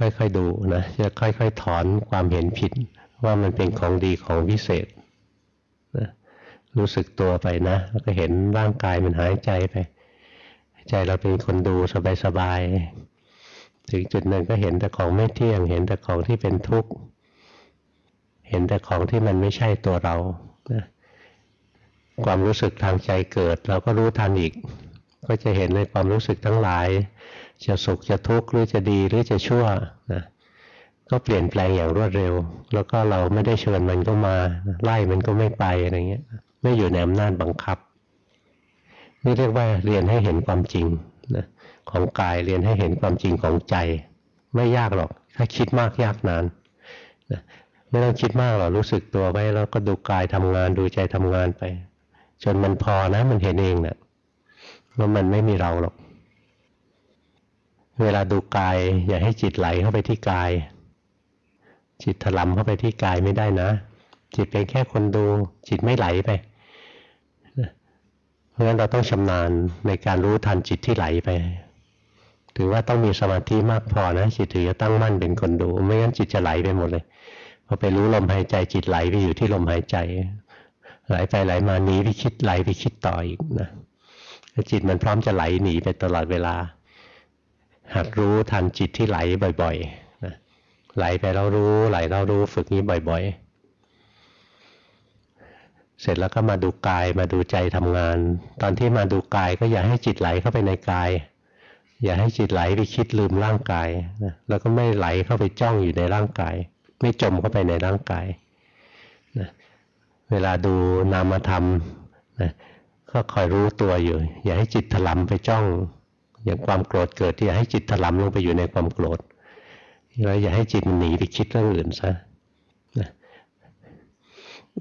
ค่อยๆดูนะจะค่อยๆถอนความเห็นผิด ว่ามันเป็นของดีของพิเศษนะรู้สึกตัวไปนะแล้วก็เห็นร่างกายมันหายใจไป ใจเราเป็นคนดูสบายๆถึงจุดหนึ่งก็เห็นแต่ของไม่เที่ยง เห็นแต่ของที่เป็นทุกข์เห็นแต่ของที่มันไม่ใช่ตัวเรานะความรู้สึกทางใจเกิด เราก็รู้ทันอีก ก็จะเห็นในความรู้สึกทั้งหลาย จะสุขจะทุกข์หรือจะดีหรือจะชั่วนะก็เปลี่ยนแปลงอย่างรวดเร็ว แล้วก็เราไม่ได้เชิญมันก็มาไล่มันก็ไม่ไปอะไรเงี้ย ไม่อยู่ในอำนาจบังคับ นี่เรียกว่าเรียนให้เห็นความจริงนะของกายเรียนให้เห็นความจริงของใจ ไม่ยากหรอก ถ้าคิดมากยากนานนะไม่ต้องคิดมากหรอกรู้สึกตัวไว้แล้วก็ดูกายทำงานดูใจทำงานไป จนมันพอนะมันเห็นเองนะว่ามันไม่มีเราหรอก เวลาดูกาย อย่าให้จิตไหลเข้าไปที่กาย จิตถลำเข้าไปที่กายไม่ได้นะ จิตเป็นแค่คนดู จิตไม่ไหลไป เพราะฉะนั้นเราต้องชำนาญในการรู้ทันจิตที่ไหลไป ถือว่าต้องมีสมาธิมากพอนะ จิตถึงจะตั้งมั่นเป็นคนดู ไม่งั้นจิตจะไหลไปหมดเลยพอไปรู้ลมหายใจจิตไหลไปอยู่ที่ลมหายใจ ไหลไปไหลมาหนีไปคิดไหลไปคิดต่ออีกนะจิตมันพร้อมจะไหลหนีไปตลอดเวลา หัดรู้ทันจิตที่ไหลบ่อยๆนะไหลไปเรารู้ไหลเรารู้ฝึกนี้บ่อย ๆ เสร็จแล้วก็มาดูกายมาดูใจทำงาน ตอนที่มาดูกายก็อย่าให้จิตไหลเข้าไปในกาย อย่าให้จิตไหลไปคิดลืมร่างกายนะแล้วก็ไม่ไหลเข้าไปจ้องอยู่ในร่างกาย ไม่จมเข้าไปในร่างกายนะเวลาดูนามธรรมนะก็คอยรู้ตัวอยู่ อย่าให้จิตถลำไปจ้อง อย่างความโกรธเกิดอย่าให้จิตถลำลงไปอยู่ในความโกรธแล้วอย่าให้จิตมันหนีไปคิดเรื่องอื่นซะ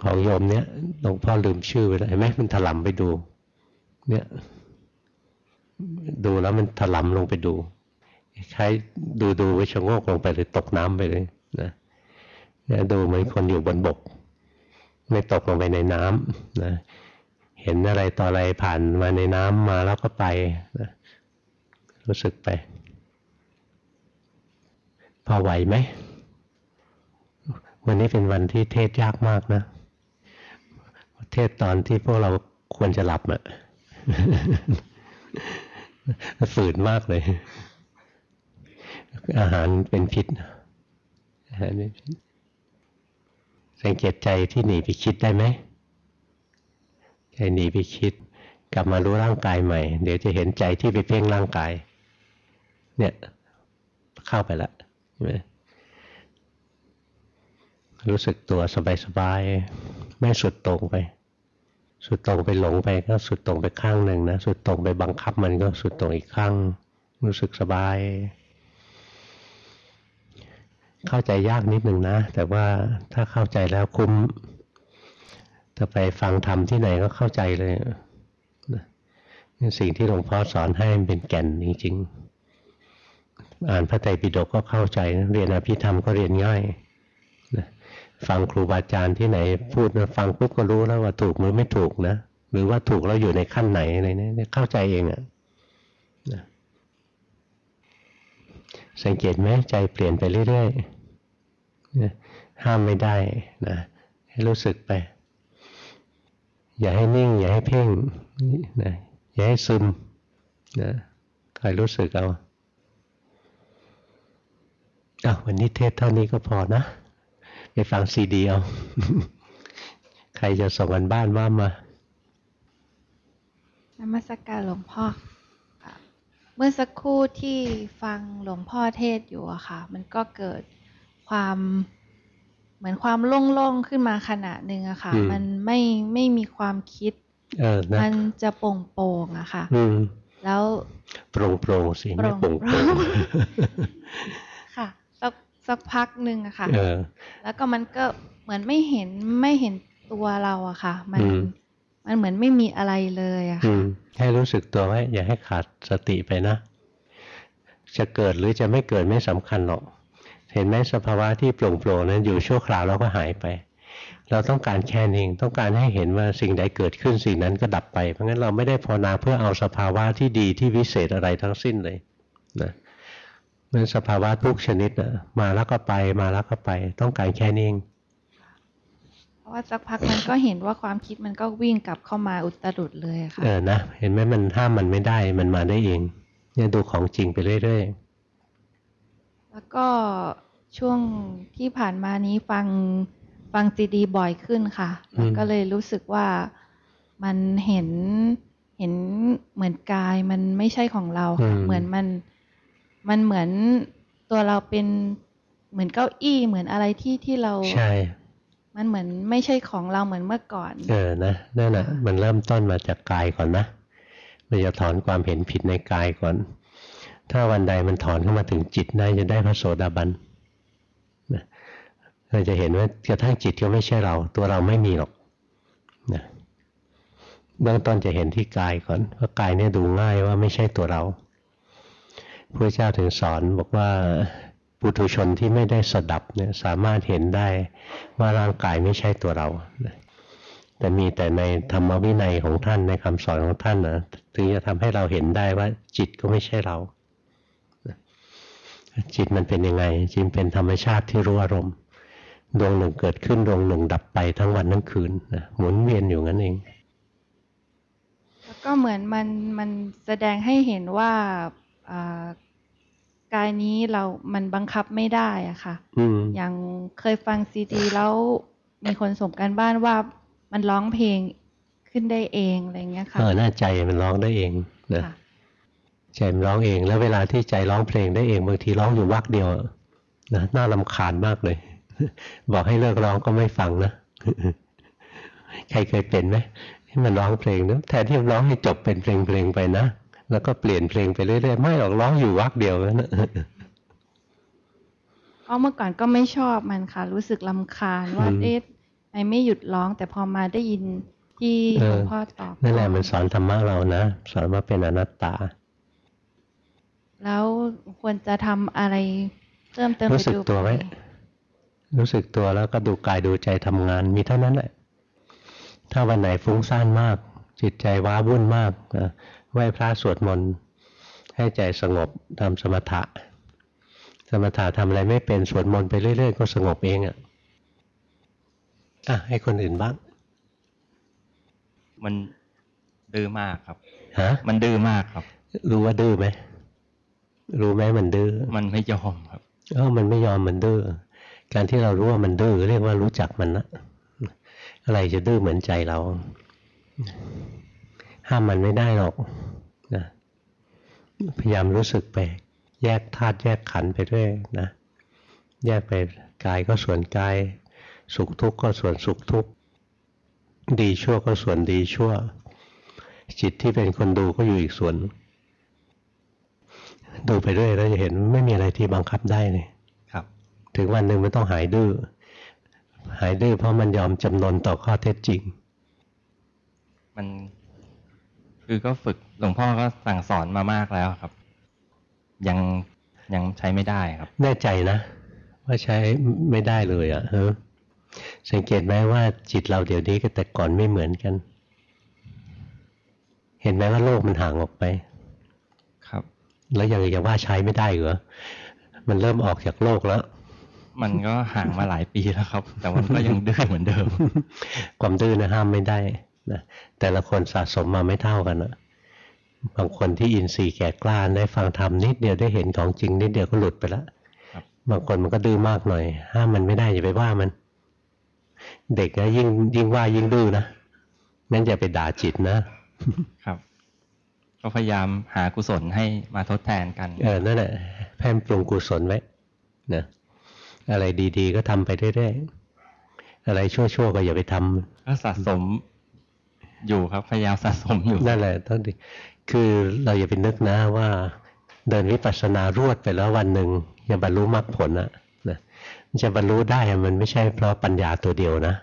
ของโยมเนี้ยหลวงพ่อลืมชื่อไปแล้วเห็นไหมมันถลำไปดู เนี่ย ดูแล้วมันถลำลงไปดูคล้ายดูดูไปชะโงกลงไปเลยตกน้ำไปเลยนะดูเหมือนคนอยู่บนบก ไม่ตกลงไปในน้ำนะเห็นอะไรต่ออะไรผ่านมาในน้ำมาแล้วก็ไปนะ รู้สึกไป พอไหวไหม วันนี้เป็นวันที่เทศยากมากนะ เทศตอนที่พวกเราควรจะหลับอะฝืนมากเลย อาหารเป็นพิษอาหารเป็นพิษสังเกตใจที่หนีไปคิดได้ไหมใจหนีไปคิด กลับมารู้ร่างกายใหม่ เดี๋ยวจะเห็นใจที่ไปเพ่งร่างกาย เนี่ยเข้าไปและรู้สึกตัวสบายๆไม่สุดตรงไป สุดตรงไปหลงไปก็สุดตรงไปข้างหนึ่งนะสุดตรงไปบังคับมันก็สุดตรงอีกข้าง รู้สึกสบาย เข้าใจยากนิดหนึ่งนะ แต่ว่าถ้าเข้าใจแล้วคุ้มจะไปฟังธรรมที่ไหนก็เข้าใจเลยสิ่งที่หลวงพ่อสอนให้มันเป็นแก่นจริงๆ อ่านพระไตรปิฎกก็เข้าใจเรียนอภิธรรมก็เรียนง่ายฟังครูบาอาจารย์ที่ไหนพูดนะฟังปุ๊บก็รู้แล้วว่าถูกหรือไม่ถูกนะหรือว่าถูกแล้วอยู่ในขั้นไหนอะไรเนี่ยเข้าใจเองอะ่ะสังเกตไหมใจเปลี่ยนไปเรื่อยๆห้ามไม่ได้นะให้รู้สึกไป อย่าให้นิ่ง อย่าให้เพ่งนะอย่าให้ซึมนะคอยรู้สึกเอา อะวันนี้เทศเท่านี้ก็พอนะไปฟังซีดีเอาใครจะส่งกันบ้านว่ามานมัสกการหลวงพ่อเมื่อสักครู่ที่ฟังหลวงพ่อเทศอยู่อะค่ะ มันก็เกิดความเหมือนความโล่งๆขึ้นมาขณะหนึ่งอะค่ะ มันไม่ไม่มีความคิดเออนะมันจะโปร่งๆอะค่ะแล้วโปร่งโปร่งสิไม่โปร่งโปร่งค่ะ สักสักพักหนึ่งอะค่ะแล้วก็มันก็เหมือนไม่เห็นไม่เห็นตัวเราอะค่ะ มันมันเหมือนไม่มีอะไรเลยอะค่ะให้รู้สึกตัวไว้อย่าให้ขาดสติไปนะ จะเกิดหรือจะไม่เกิดไม่สำคัญหรอก เห็นไหมสภาวะที่โปร่งโปร่งนั้นอยู่ชั่วคราวแล้วก็หายไป เราต้องการแค่นี้ต้องการให้เห็นว่าสิ่งใดเกิดขึ้นสิ่งนั้นก็ดับไป เพราะงั้นเราไม่ได้ภาวนาเพื่อเอาสภาวะที่ดีที่วิเศษอะไรทั้งสิ้นเลยนะ มันสภาวะทุกชนิดนะมาแล้วก็ไปมาแล้วก็ไป ต้องการแค่นี้เพราะว่าสักพักมันก็เห็นว่าความคิดมันก็วิ่งกลับเข้ามาอุตรุดเลยค่ะเออนะเห็นไหมมันห้ามมันไม่ได้มันมาได้เอง เนี่ยดูของจริงไปเรื่อยๆแล้วก็ช่วงที่ผ่านมานี้ฟังฟังซีดีบ่อยขึ้นค่ะแล้วก็เลยรู้สึกว่ามันเห็นเห็นเหมือนกายมันไม่ใช่ของเราค่ะเหมือนมัน มันเหมือนตัวเราเป็นเหมือนเก้าอี้เหมือนอะไรที่ที่เราใช่มันเหมือนไม่ใช่ของเราเหมือนเมื่อก่อน เออนะนั่นนะมันเริ่มต้นมาจากกายก่อนนะมันจะถอนความเห็นผิดในกายก่อน ถ้าวันใดมันถอนเข้ามาถึงจิตได้จะได้พระโสดาบันนะเราจะเห็นว่ากระทั่งจิตก็ไม่ใช่เรา ตัวเราไม่มีหรอกนะเบื้องต้นจะเห็นที่กายก่อนว่ากายเนี่ยดูง่ายว่าไม่ใช่ตัวเรา พระเจ้าถึงสอนบอกว่าปุถุชนที่ไม่ได้สดับเนี่ยสามารถเห็นได้ว่าร่างกายไม่ใช่ตัวเรา แต่มีแต่ในธรรมวินัยของท่านในคำสอนของท่านนะถึงจะทำให้เราเห็นได้ว่าจิตก็ไม่ใช่เรา จิตมันเป็นยังไงจิตเป็นธรรมชาติที่รู้อารมณ์ดวงหนึ่งเกิดขึ้นดวงหนึ่งดับไปทั้งวันทั้งคืนนะหมุนเวียนอยู่งั้นเองแล้วก็เหมือนมันมันแสดงให้เห็นว่า กายนี้เรามันบังคับไม่ได้อะค่ะอย่างเคยฟังซีดีแล้วมีคนส่งกันบ้านว่ามันร้องเพลงขึ้นได้เองอะไรเงี้ยค่ะเออหน้าใจมันร้องได้เองนะค่ะใจมันร้องเอง แล้วเวลาที่ใจร้องเพลงได้เองบางทีร้องอยู่วักเดียวอะนะน่าลำคาญมากเลย บอกให้เลิกร้องก็ไม่ฟังนะใครเคยเป็นไหมที่มันร้องเพลงนะแทนที่ร้องให้จบเป็นเพลงเพลงๆไปนะ แล้วก็เปลี่ยนเพลงไปเรื่อยๆ ไม่หรอกร้องอยู่วักเดียวนะเพราะเมื่อก่อนก็ไม่ชอบมันค่ะ รู้สึกลำคาญว่าอืมเอ๊ะทำไมไม่หยุดร้องแต่พอมาได้ยินที่เอหลอวงพ่อตอบนั่นแหละมันสอนธรรมะเรานะ สอนว่าเป็นอนัตตา แล้วควรจะทำอะไรเพิ่มเติมรู้สึกปดูตัวไว้รู้สึกตัวแล้วก็ดูกายดูใจทำงาน มีเท่านั้นแหละถ้าวันไหนฟุ้งซ่านมาก จิตใจว้าวุ่นมากนะ ไหว้พระสวดมนต์ให้ใจสงบทำสมถะ สมถะทำอะไรไม่เป็นสวดมนต์ไปเรื่อย ๆ ก็สงบเองอะอะให้คนอื่นบ้าง มันดื้อมากครับฮะมันดื้อมากครับ รู้ว่าดื้อไหมรู้ไหมมันดื้อมันไม่ยอมครับเออมันไม่ยอมมันดื้อการที่เรารู้ว่ามันดื้อเรียกว่ารู้จักมันนะอะไรจะดื้อเหมือนใจเรา ห้ามมันไม่ได้หรอกนะพยายามรู้สึกไป แยกธาตุแยกขันธ์ไปด้วยนะแยกไปกายก็ส่วนกาย สุขทุกข์ก็ส่วนสุขทุกข์ดีชั่วก็ส่วนดีชั่ว จิตที่เป็นคนดูก็อยู่อีกส่วน ดูไปเรื่อยแล้วจะเห็นไม่มีอะไรที่บังคับได้เลยครับ ถึงวันหนึ่งมันต้องหายดื้อหายดื้อเพราะมันยอมจำนนต่อข้อเท็จจริง มัน คือก็ฝึกหลวงพ่อก็สั่งสอนมามากแล้วครับ ยังยังใช้ไม่ได้ครับ แน่ใจนะ ว่าใช้ไม่ได้เลยอะ่ะเออสังเกตไหมว่าจิตเราเดี๋ยวนี้กับแต่ก่อนไม่เหมือนกัน เห็นไหมว่าโลกมันห่างออกไป ครับ แล้วยังจะว่าใช้ไม่ได้เหรอมันเริ่มออกจากโลกแล้วมันก็ห่างมาหลายปีแล้วครับ แต่มันก็ยังดื้อเหมือนเดิม ความดื้อนะห้ามไม่ได้ นะแต่ละคนสะสมมาไม่เท่ากันนะบางคนที่อินทรีย์แก่กล้าได้ฟังธรรมนิดเดียวได้เห็นของจริงนิดเดียวก็หลุดไปแล้วครับบางคนมันก็ดื้อมากหน่อย ห้ามมันไม่ได้อย่าไปว่ามัน เด็กนะยิ่งยิ่งว่ายิ่งดื้อนะงั้นอย่าไปด่าจิตนะครับ ก็พยายามหากุศลให้มาทดแทนกัน เออนั่นแหละแพร่มปรุงกุศลไว้นะอะไรดี ๆ ก็ทำไปเรื่อยๆอะไรชั่วๆก็อย่าไปทำก็สะสม อยู่ครับพยายามสะสมอยู่นั่นแหละต้องดิคือเราอย่าไปนึกนะว่า เดินวิปัสสนารวดไปแล้ววันหนึ่งจะบรรลุมรรคผลอะนะมันจะบรรลุได้อะมันไม่ใช่เพราะปัญญาตัวเดียวนะ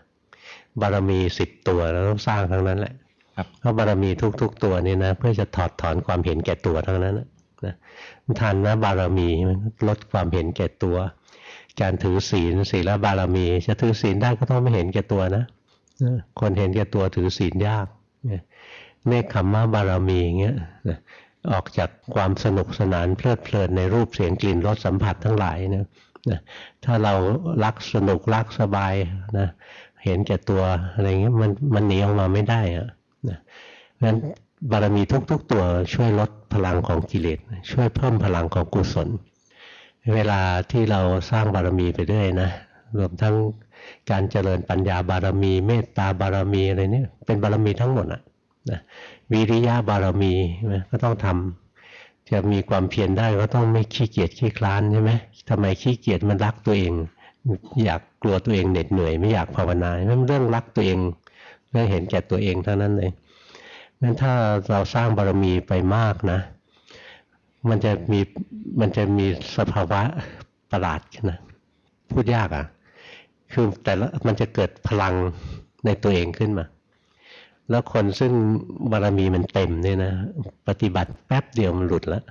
บารมีสิบตัวเราต้องสร้างทั้งนั้นแหละครับเพราะบารมีทุก ๆ ตัวนี่นะเพื่อจะถอดถอนความเห็นแก่ตัวทั้งนั้นนะนะทานนะบารมีมันลดความเห็นแก่ตัว การถือศีลศีลบารมี จะถือศีลได้ก็ต้องไม่เห็นแก่ตัวนะนะ คนเห็นแก่ตัวถือศีลยากเนี่ยคขมมะบารมีอย่างเงี้ยออกจากความสนุกสนานเพลิดเพลินในรูปเสียงกลิ่นรสสัมผัสทั้งหลายนะนะถ้าเรารักสนุกรักสบายนะเห็นแก่ตัวอะไรเงี้ยมันมันหนีออกมาไม่ได้อะนะงั้นบารมีทุก ๆ ตัวช่วยลดพลังของกิเลสช่วยเพิ่มพลังของกุศล เวลาที่เราสร้างบารมีไปเรื่อยนะรวมทั้ง การเจริญปัญญาบารมี เมตตาบารมีอะไรเนี่ยเป็นบารมีทั้งหมดอะนะวิริยะบารมีก็ต้องทำจะมีความเพียรได้ก็ต้องไม่ขี้เกียจขี้คลานใช่ไหมทำไมขี้เกียจมันรักตัวเอง อยากกลัวตัวเองเหน็ดเหนื่อยไม่อยากภาวนามันเรื่องรักตัวเองเรื่องเห็นแก่ตัวเองเท่านั้นเลยงั้นถ้าเราสร้างบารมีไปมากนะ มันจะมีมันจะมีสภาวะประหลาดนะพูดยากอะ คือแต่ละมันจะเกิดพลังในตัวเองขึ้นมา แล้วคนซึ่งบารมีมันเต็มเนี่ยนะ ปฏิบัติแป๊บเดียวมันหลุดแล้ว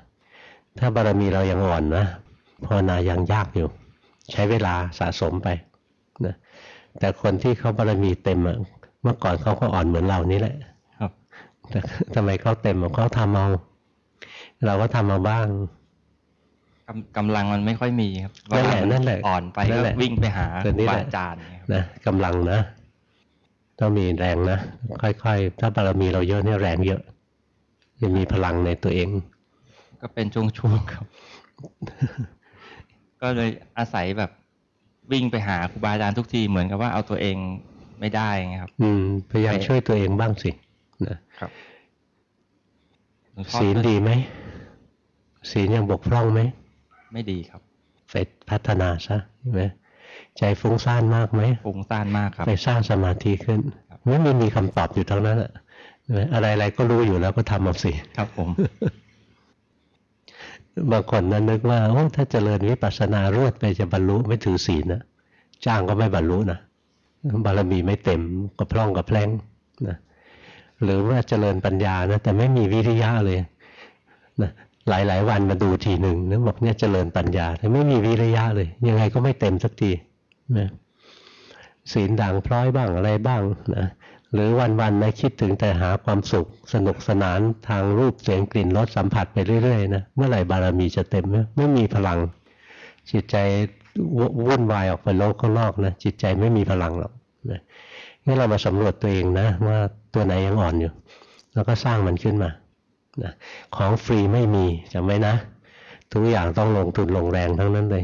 ถ้าบารมีเรายังอ่อนนะภาวนายังยากอยู่ ใช้เวลาสะสมไปนะแต่คนที่เขาบารมีเต็มอะเมื่อก่อนเขาก็อ่อนเหมือนเรานี่แหละครับแต่ทำไมเขาเต็มอะเขาทำเอา เราก็ทำเอาบ้าง กำกำลังมันไม่ค่อยมีครับนั่นแหละเวามันั่นแหละอ่อนไปนั่ก็นแหละวิ่งไปหาตัวครูนี้บาแหละอาจารย์เนี่ยครับนะกำลังนะต้องมีแรงนะค่อยๆ ถ้าบารมีเราเยอะเนี่ยแรงเยอะจะมีพลังในตัวเอง ก็เป็นช่วงๆครับ ก็เลยอาศัยแบบวิ่งไปหาครูบาอาจารย์ทุกทีเหมือนกับว่าเอาตัวเองไม่ได้ไงครับ อืมพยายามไม่ช่วยตัวเองบ้างสินะครับหลวงพ่อศีลก็ดีไหมศีลยังบกพร่องไหม ไม่ดีครับ ไปพัฒนาซะใช่ไหมใจฟุ้งซ่านมากไหมฟุ้งซ่านมากครับไปสร้างสมาธิขึ้นครับไม่มีมีคำตอบอยู่ทั้งนั้นอะใช่ไหมอะไรๆก็รู้อยู่แล้วก็ทำเอาสิครับผมบางคนนั้นนึกว่าโอ้ถ้าเจริญวิปัสสนารวดไปจะบรรลุไม่ถือศีลนะจ้างก็ไม่บรรลุนะบารมีไม่เต็มก็พร่องกับแพลงนะหรือว่าเจริญปัญญานะแต่ไม่มีวิริยะเลยนะ หลาย ๆ วันมาดูทีหนึ่งนะบอกเนี่ยเจริญปัญญา แต่ไม่มีวิริยะเลย ยังไงก็ไม่เต็มสักทีนะศีลด่างพร้อยบ้างอะไรบ้างนะหรือวันๆนะคิดถึงแต่หาความสุขสนุกสนานทางรูปเสียงกลิ่นรสสัมผัสไปเรื่อยๆนะเมื่อไหร่บารมีจะเต็มนะไม่มีพลัง จิตใจววุ่นวายออกไปโลกข้างนอกนะจิตใจไม่มีพลังหรอกนะงั้นเรามาสำรวจตัวเองนะว่าตัวไหนยังอ่อนอยู่ แล้วก็สร้างมันขึ้นมา นะของฟรีไม่มีจำไว้นะ ทุกอย่างต้องลงทุนลงแรงทั้งนั้นเลย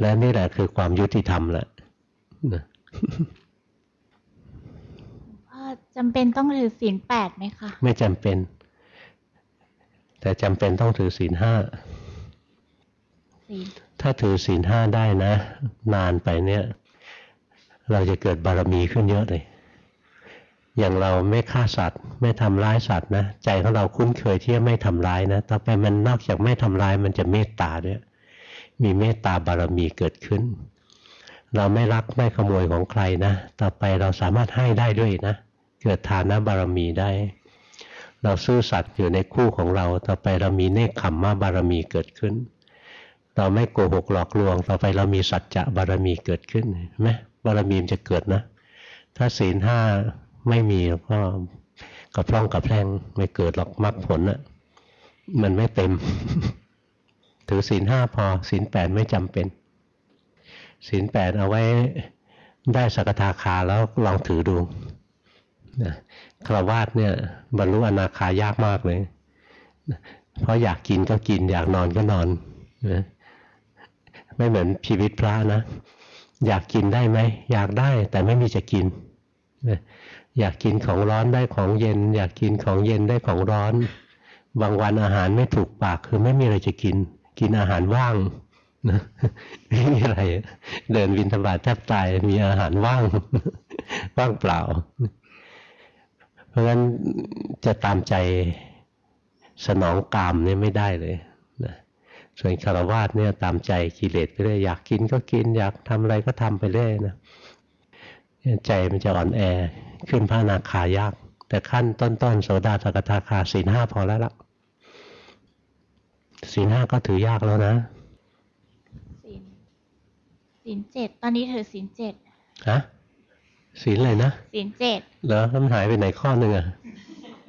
และนี่แหละคือความยุติธรรมแหละนะพ่อจำเป็นต้องถือศีลแปดไหมคะ ไม่จำเป็น แต่จำเป็นต้องถือศีลห้าศีลถ้าถือศีลห้าได้นะ นานไปเนี่ย เราจะเกิดบารมีขึ้นเยอะเลย อย่างเราไม่ฆ่าสัตว์ ไม่ทำร้ายสัตว์นะใจของเราคุ้นเคยที่จะไม่ทำร้ายนะต่อไปมันนอกจากไม่ทำร้ายมันจะเมตตาด้วยมีเมตตาบารมีเกิดขึ้น เราไม่รักไม่ขโมยของใครนะต่อไปเราสามารถให้ได้ด้วยนะเกิดทานะบารมีได้ เราซื่อสัตย์อยู่ในคู่ของเรา ต่อไปเรามีเนคขมมะบารมีเกิดขึ้น เราไม่โกหกหลอกลวง ต่อไปเรามีสัจจะบารมีเกิดขึ้นเห็นไหมบารมีมันจะเกิดนะ ถ้าศีลห้า ไม่มีก็กระพร่องกระแพร่งไม่เกิดหรอกมรรคผลอะมันไม่เต็ม ถือศีลห้าพอศีลแปดไม่จำเป็นศีลแปดเอาไว้ได้สกทาคาแล้วลองถือดูนะคราวาสเนี่ยบรรลุอนาคายากมากเลยนะเพราะอยากกินก็กิน อยากนอนก็นอนนะไม่เหมือนชีวิตพระนะ อยากกินได้ไหม อยากได้แต่ไม่มีจะกินนะ อยากกินของร้อนได้ของเย็น อยากกินของเย็นได้ของร้อน บางวันอาหารไม่ถูกปากคือไม่มีอะไรจะกิน กินอาหารว่างนะไม่มีอะไร เดินวินทบาทแทบตายมีอาหารว่างว่างเปล่า เพราะฉะนั้นจะตามใจสนองกามเนี่ยไม่ได้เลยนะส่วนคารวาสเนี่ยตามใจกิเลสไปเรื่อยอยากกินก็กิน อยากทำอะไรก็ทำไปเรื่อยนะ ใจมันจะอ่อนแอขึ้นพระอนาคายาก แต่ขั้นต้นๆโสดาสกทาคาศีลห้าพอแล้วละศีลห้าก็ถือยากแล้วนะศีลศีลเจ็ดตอนนี้ถือศีลเจ็ดฮะศีลอะไรนะศีลเจ็ดเหรอแล้วมันหายไปไหนข้อหนึ่งอะ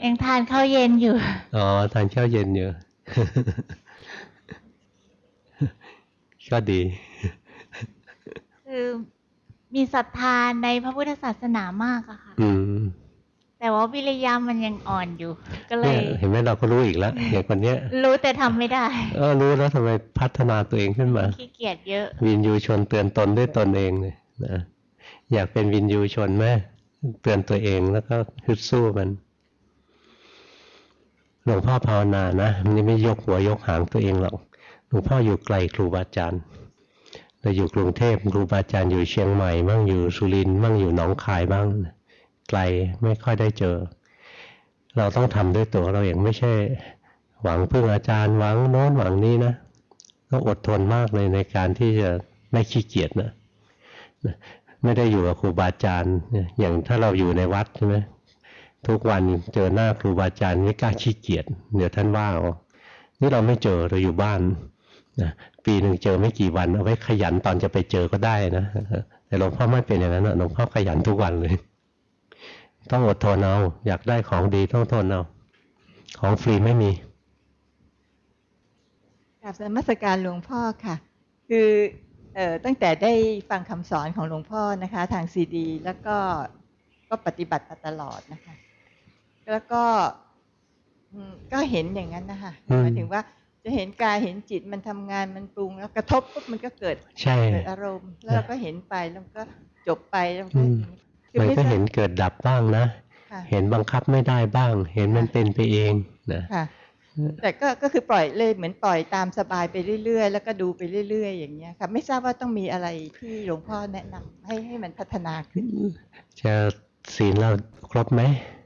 ยังทานข้าวเย็นอยู่อ๋อทานข้าวเย็นอยู่ก็ดีคือ มีศรัทธาในพระพุทธศาสนามากอะค่ะอืมแต่ว่าวิริยะมันยังอ่อนอยู่ ก็เลเนี่ยยเห็นไหมเราก็รู้อีกแล้วอย่างคนเนี้ย รู้แต่ทำไม่ได้ เออรู้แล้วทำไมพัฒนาตัวเองขึ้นมาขี้เกียจเยอะ วินยูชนเตือนตนด้วยตนเองเนี่ยนะอยากเป็นวินยูชนไหมเตือนตัวเองแล้วก็ฮึดสู้มันหลวงพ่อภาวนานะมันไม่ยกหัวยกหางตัวเองหรอกหลวงพ่ออยู่ไกลครูบาอาจารย์ เราอยู่กรุงเทพครูบาอาจารย์อยู่เชียงใหม่บ้างอยู่สุรินทร์บ้างอยู่หนองคายบ้าง ไกลไม่ค่อยได้เจอ เราต้องทำด้วยตัวเราเองไม่ใช่ หวังพึ่งอาจารย์หวังโน้นหวังนี้นะต้องอดทนมากเลยในการที่จะไม่ขี้เกียจนะไม่ได้อยู่กับครูบาอาจารย์อย่างถ้าเราอยู่ในวัดใช่ไหมทุกวันเจอหน้าครูบาอาจารย์ไม่กล้าขี้เกียจเดี๋ยวท่านว่าเอานี่เราไม่เจอเราอยู่บ้าน นะปีหนึ่งเจอไม่กี่วันเอาไว้ขยันตอนจะไปเจอก็ได้นะแต่หลวงพ่อไม่เป็นอย่างนั้นหลวงพ่อขยันทุกวันเลย ต้องอดทนเอาอยากได้ของดีต้องทนเอาของฟรีไม่มีกราบนมัสการหลวงพ่อค่ะ คืออตั้งแต่ได้ฟังคำสอนของหลวงพ่อนะคะ ทางซีดี แล้วก็ก็ปฏิบัติมาตลอดนะคะ แล้วก็ก็เห็นอย่างนั้นนะคะหมายถึงว่า จะเห็นกายเห็นจิตมันทำงานมันปรุงแล้วกระทบปุ๊บมันก็เกิดใช่เกิดอารมณ์ แล้วเราก็เห็นไปแล้วก็จบไปแล้วก็อืมคือมันไม่ก็ทราบเห็นเกิดดับบ้างนะค่ะเห็นบังคับไม่ได้บ้าง เห็นมันเป็นไปเองนะค่ะแต่ก็ก็คือปล่อยเลยเหมือนปล่อยตามสบายไปเรื่อยๆ แล้วก็ดูไปเรื่อย ๆ อย่างเงี้ยค่ะไม่ทราบว่าต้องมีอะไรที่หลวงพ่อแนะนำให้ให้มันพัฒนาขึ้น จะศีลเราครบไหม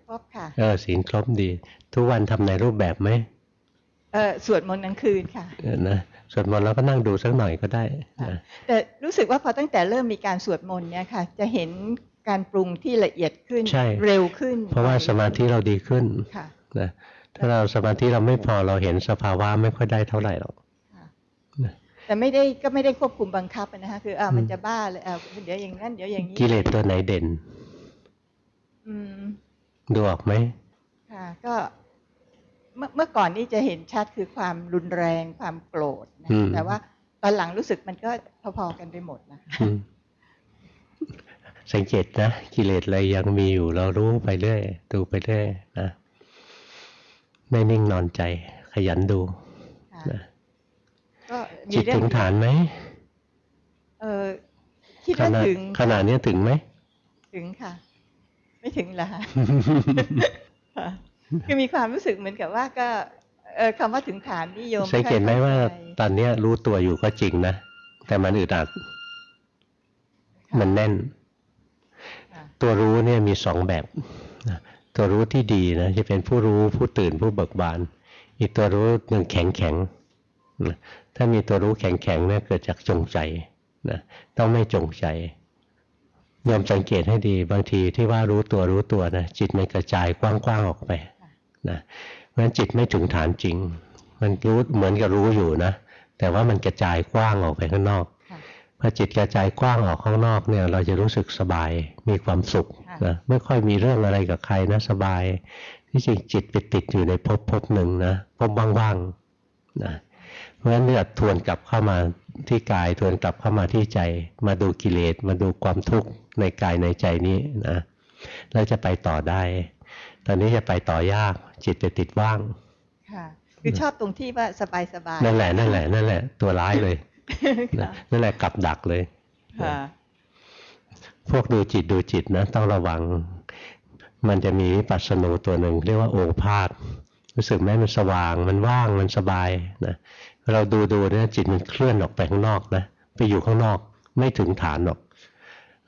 ครบค่ะเออศีลครบดี ทุกวันทำในรูปแบบไหม เออสวดมนต์กลางคืนค่ะเออนะสวดมนต์แล้วก็นั่งดูสักหน่อยก็ได้นะแต่รู้สึกว่าพอตั้งแต่เริ่มมีการสวดมนต์เนี่ยค่ะ จะเห็นการปรุงที่ละเอียดขึ้นใช่เร็วขึ้น เพราะว่าสมาธิเราดีขึ้นค่ะนะถ้าเราสมาธิเราไม่พอเราเห็นสภาวะไม่ค่อยได้เท่าไหร่หรอกค่ะนะแต่ไม่ได้ก็ไม่ได้ควบคุมบังคับนะคะคืออ่าอืมมันจะบ้าเลยอ่าเดี๋ยวอย่างนั้นเดี๋ยวอย่างนี้กิเลสตัวไหนเด่น อืมดูออกไหมค่ะ ก็ เมื่อเมื่อก่อนนี่จะเห็นชัดคือความรุนแรงความโกรธนะอืมแต่ว่าตอนหลังรู้สึกมันก็พอๆกันไปหมดนะคะอืมสังเกตนะกิเลสอะไรยังมีอยู่เรารู้ไปเรื่อยดูไปเรื่อยนะไม่นิ่งนอนใจ ขยันดูค่ะนะก็มีจิตเรื่อถึงงฐานไหมเออคิดขว่าณะถึงขณะเนี้ยถึงไหม ถึงค่ะ ไม่ถึงเหรอคะ ค่ะคือมีความรู้สึกเหมือนกับว่าก็เออคำว่าถึงฐานนิยมสังเกตไหมว่า ตอนเนี้ยรู้ตัวอยู่ก็จริงนะ แต่มันอึดอัด มันแน่นค่ะตัวรู้เนี่ยมีสองแบบนะตัวรู้ที่ดีนะจะเป็นผู้รู้ผู้ตื่นผู้เบิกบาน อีกตัวรู้หนึ่งแข็งแข็งนะถ้ามีตัวรู้แข็งแข็งเนี่ยเกิดจากจงใจนะต้องไม่จงใจยอมสังเกตให้ดีบางทีที่ว่ารู้ตัวรู้ตัวนะจิตมันกระจายกว้างๆออกไป นะเพราะฉะนั้นจิตไม่ถึงฐานจริง มันรู้เหมือนกับรู้อยู่นะ แต่ว่ามันกระจายกว้างออกไปข้างนอกค่ะพอจิตกระจายกว้างออกข้างนอกเนี่ยเราจะรู้สึกสบายมีความสุขค่ะนะไม่ค่อยมีเรื่องอะไรกับใครนะสบาย ที่จริงจิตไปติดอยู่ในภพภพหนึ่งนะภพว่างๆนะเพราะฉะนั้นเนี่ยทวนกลับเข้ามาที่กายทวนกลับเข้ามาที่ใจ มาดูกิเลสมาดูความทุกข์ในกายในใจนี้นะแล้วจะไปต่อได้ ตอนนี้จะไปต่อยาก จิตไปติดว่างค่ะคือชอบตรงที่ว่าสบายสบายนั่นแหละนั่นแหละนั่นแหละ ตัวร้ายเลยนะค่ะนั่นแหละกับดักเลยค่ะพวกดูจิตดูจิตนะ ต้องระวัง มันจะมีวิปัสสนูตัวหนึ่งเรียกว่าโอภาษรู้สึกไหมมันสว่าง มันว่างมันสบายนะเราดูดูเนี่ยจิตมันเคลื่อนออกไปข้างนอกนะไปอยู่ข้างนอกไม่ถึงฐานหรอก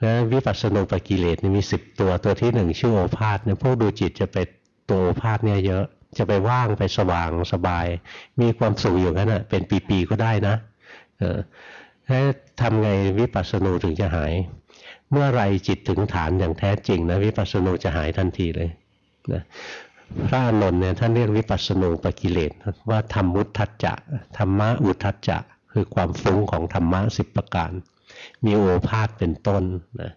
แล้ววิปัสสนูปกิเลสนี่มีสิบตัวตัวที่หนึ่งชื่อโอภาษเนี่ยพวกดูจิตจะไปตัวโอภาษเนี่ยเยอะ จะไปว่างไปสว่างสบาย มีความสุขอยู่งั้นอะเป็นปีๆก็ได้นะเออแล้วทำไงวิปัสสนูถึงจะหาย เมื่อไรจิตถึงฐานอย่างแท้จริงนะวิปัสสนูจะหายทันทีเลยนะพระอานนท์เนี่ยท่านเรียกวิปัสสนูปกิเลสว่าธรรมุทัจจะธรรมะอุทัจจะคือความฟุ้งของธรรมะสิบประการ มีโอภาษเป็นต้นนะ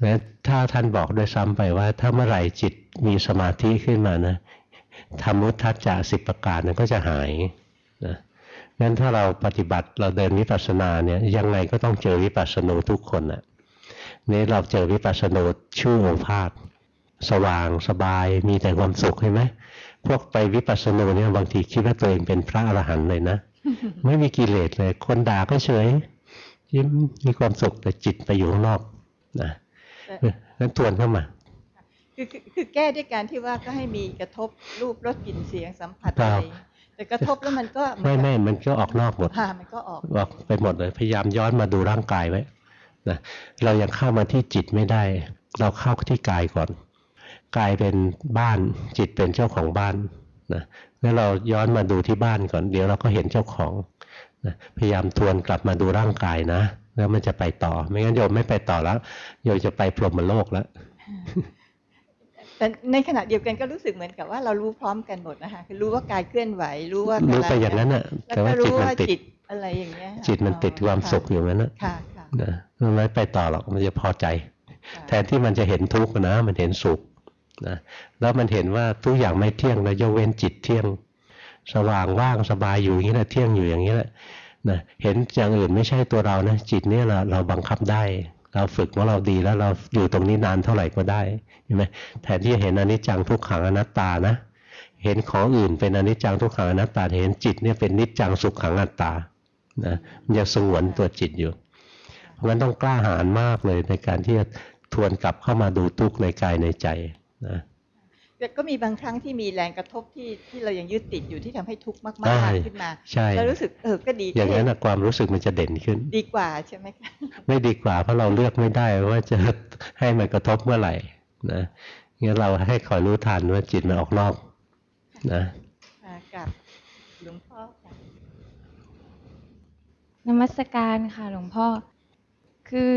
และถ้าท่านบอกด้วยซ้ำไปว่า ถ้าเมื่อไหร่จิตมีสมาธิขึ้นมานะธรรมุทัจจะสิบประการนั้นก็จะหายนะงั้นถ้าเราปฏิบัติเราเดินวิปัสสนาเนี่ยยังไงก็ต้องเจอวิปัสสนูทุกคนนะนี่เราเจอวิปัสสนูชื่อโอภาษสว่างสบายมีแต่ความสุขใช่ไหมพวกไปวิปัสสนูเนี่ยบางทีคิดว่าตัวเองเป็นพระอรหันต์เลยนะ ไม่มีกิเลสเลย คนด่าก็เฉย ยิ้มมีความสุขแต่จิตไปอยู่ข้างนอกนะแต่นั้นทวนเข้ามาคือคือคือแก้ด้วยการที่ว่าก็ให้มีกระทบรูปรสกลิ่นเสียงสัมผัสครัอะไรบแต่กระทบแล้วมันก็เหไม่อนกับไม่มันก็ออกนอกหมดผ่ามันก็ออกออกไปหมดเลยพยายามย้อนมาดูร่างกายไว้นะเรายังเข้ามาที่จิตไม่ได้ เราเข้าที่กายก่อนกายเป็นบ้านจิตเป็นเจ้าของบ้านนะแล้วเราย้อนมาดูที่บ้านก่อน เดี๋ยวเราก็เห็นเจ้าของ นะพยายามทวนกลับมาดูร่างกายนะ แล้วมันจะไปต่อ ไม่งั้นโยมไม่ไปต่อแล้วโยมจะไปพรหมโลกแล้วแต่ในขณะเดียวกันก็รู้สึกเหมือนกับว่าเรารู้พร้อมกันหมดนะคะคือรู้ว่ากายเคลื่อนไหว รู้ว่ารู้กำลัไปอย่างนั้นน่ะแล้วแต่ก็ว่าจิรู้ตมันว่าติดจิตอะไรอย่างเงี้ยค่ะจิตมันติดความสุขอยู่นั้นนะค่ะค่ะนะมันไม่ไปต่อหรอกมันจะพอใจค่ะแทนที่มันจะเห็นทุกข์นะ มันเห็นสุขนะแล้วมันเห็นว่าทุกอย่างไม่เที่ยงนะยกเว้นจิตเที่ยง สว่างว่างสบายอยู่อย่างนี้แหละเที่ยงอยู่อย่างนี้แหละนะเห็นอย่างอื่นไม่ใช่ตัวเรานะจิตเนี่ยเราเราบังคับได้ เราฝึกว่าเราดีแล้วเราอยู่ตรงนี้นานเท่าไหร่ก็ได้เห็นไหมแทนที่จะเห็นอนิจจังทุกขังอนัตตานะ เห็นของอื่นเป็นอนิจจังทุกขังอนัตตา เห็นจิตเนี่ยเป็นนิจจังสุขขังอนัตตานะมันจะสงวนตัวจิตอยู่เพราะฉะนั้นต้องกล้าหาญมากเลยในการที่จะทวนกลับเข้ามาดูทุกข์ในกายในใจนะ ก็มีบางครั้งที่มีแรงกระทบที่ที่เรายังยึดติดอยู่ที่ทำให้ทุกข์มากได้ๆขึ้นมาใช่แล้วรู้สึกเออก็ดี อย่างนั้นนะความรู้สึกมันจะเด่นขึ้น ดีกว่าใช่ไหมคะไม่ดีกว่าเพราะเราเลือกไม่ได้ว่าจะให้มันกระทบเมื่อไหร่นะงั้นเราให้คอยรู้ทันว่าจิตมันออกนอกนะค่ะกับหลวงพ่อค่ะนมัสการค่ะหลวงพ่อ คือ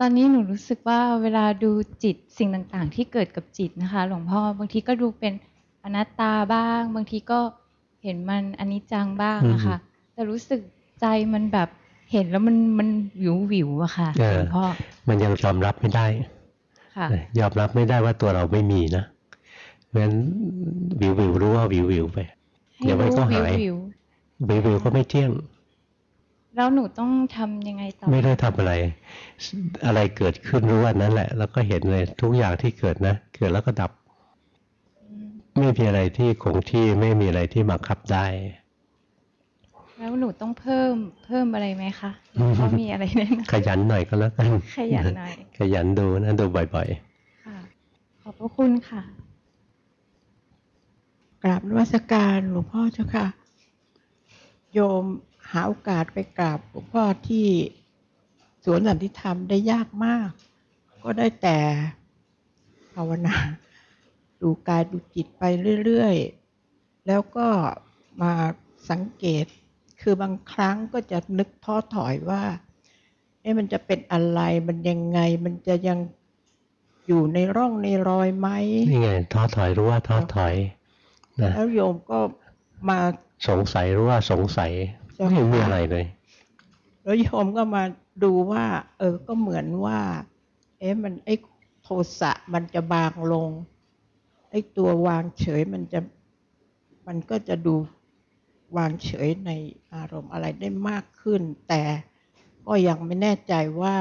ตอนนี้หนูรู้สึกว่าเวลาดูจิตสิ่งต่างๆ ที่เกิดกับจิตนะคะ หลวงพ่อบางทีก็ดูเป็นอนัตตาบ้าง บางทีก็เห็นมันอนิจจังบ้างนะคะแต่รู้สึกใจมันแบบเห็นแล้วมันมันวิววิวๆอะค่ะเออหลวงพ่อมันยังยอมรับไม่ได้ค่ะยอมรับไม่ได้ว่าตัวเราไม่มีนะเพราะฉะนั้นวิววิวรู้ว่าวิววิวไป เดี๋ยวมันก็หายให้รู้วิววิววิวก็ไม่เที่ยงๆ แล้วหนูต้องทำยังไงต่อ ไม่ได้ทำอะไร อะไรเกิดขึ้นรู้ว่านั้นแหละ แล้วก็เห็นเลยทุกอย่างที่เกิดนะ เกิดแล้วก็ดับอืมไม่มีอะไรที่คงที่ไม่มีอะไรที่บังคับได้ แล้วหนูต้องเพิ่มเพิ่มอะไรไหมคะหลวงพ่อมีอะไรแนะนขยันหน่อยก็แล้วกันำขยันหน่อย ขยันดูนะดูบ่อยค่ะ ขอบพระคุณค่ะ กราบนวัสการหลวงพ่อเจ้าค่ะ โยม หาโอกาสไปกราบหลวงพ่อที่สวนสันติธรรมได้ยากมาก ก็ได้แต่ภาวนา ดูกายดูจิตไปเรื่อยๆ แล้วก็มาสังเกต คือบางครั้งก็จะนึกท้อถอยว่า เอ๊ะมันจะเป็นอะไร มันยังไง มันจะยังอยู่ในร่องในรอยไหมๆนี่ไงท้อถอยรู้ว่าท้อถอยนะแล้วโยมก็มาสงสัยรู้ว่าสงสัยเจ้า ไม่ค่ะมีอะไรเลย แล้วโยมก็มาดูว่า เออ ก็เหมือนว่า เอ๊ะมันไอ้โทสะมันจะบางลง ไอ้ตัววางเฉยมันจะ มันก็จะดูวางเฉยในอารมณ์อะไรได้มากขึ้น แต่ก็ยังไม่แน่ใจว่า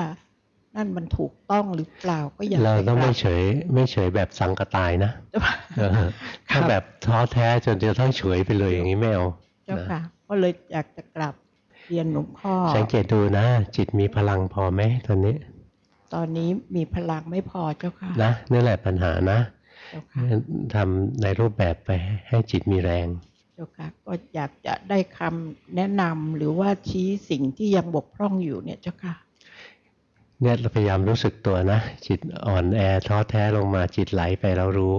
นั่นมันถูกต้องหรือเปล่าก็อยากเราไปต้องกไม่ราบเฉย ไม่เฉยแบบสังกตายนะเจ้าค่ะเออถ้าแบบท้อแท้จนจะต้องเฉยไปเลยอย่างนี้ไม่เอาเจ้านะค่ะ ก็เลยอยากจะกลับเรียนหลวงพ่อ สังเกตดูนะ จิตมีพลังพอไหมตอนนี้ ตอนนี้มีพลังไม่พอเจ้าค่ะนะนี่แหละปัญหานะเจ้าค่ะทำในรูปแบบไปให้จิตมีแรงเจ้าค่ะก็อยากจะได้คำแนะนำหรือว่าชี้สิ่งที่ยังบกพร่องอยู่เนี่ยเจ้าค่ะเนี่ยเราพยายามรู้สึกตัวนะ จิตอ่อนแอท้อแท้ลงมาจิตไหลไปเรารู้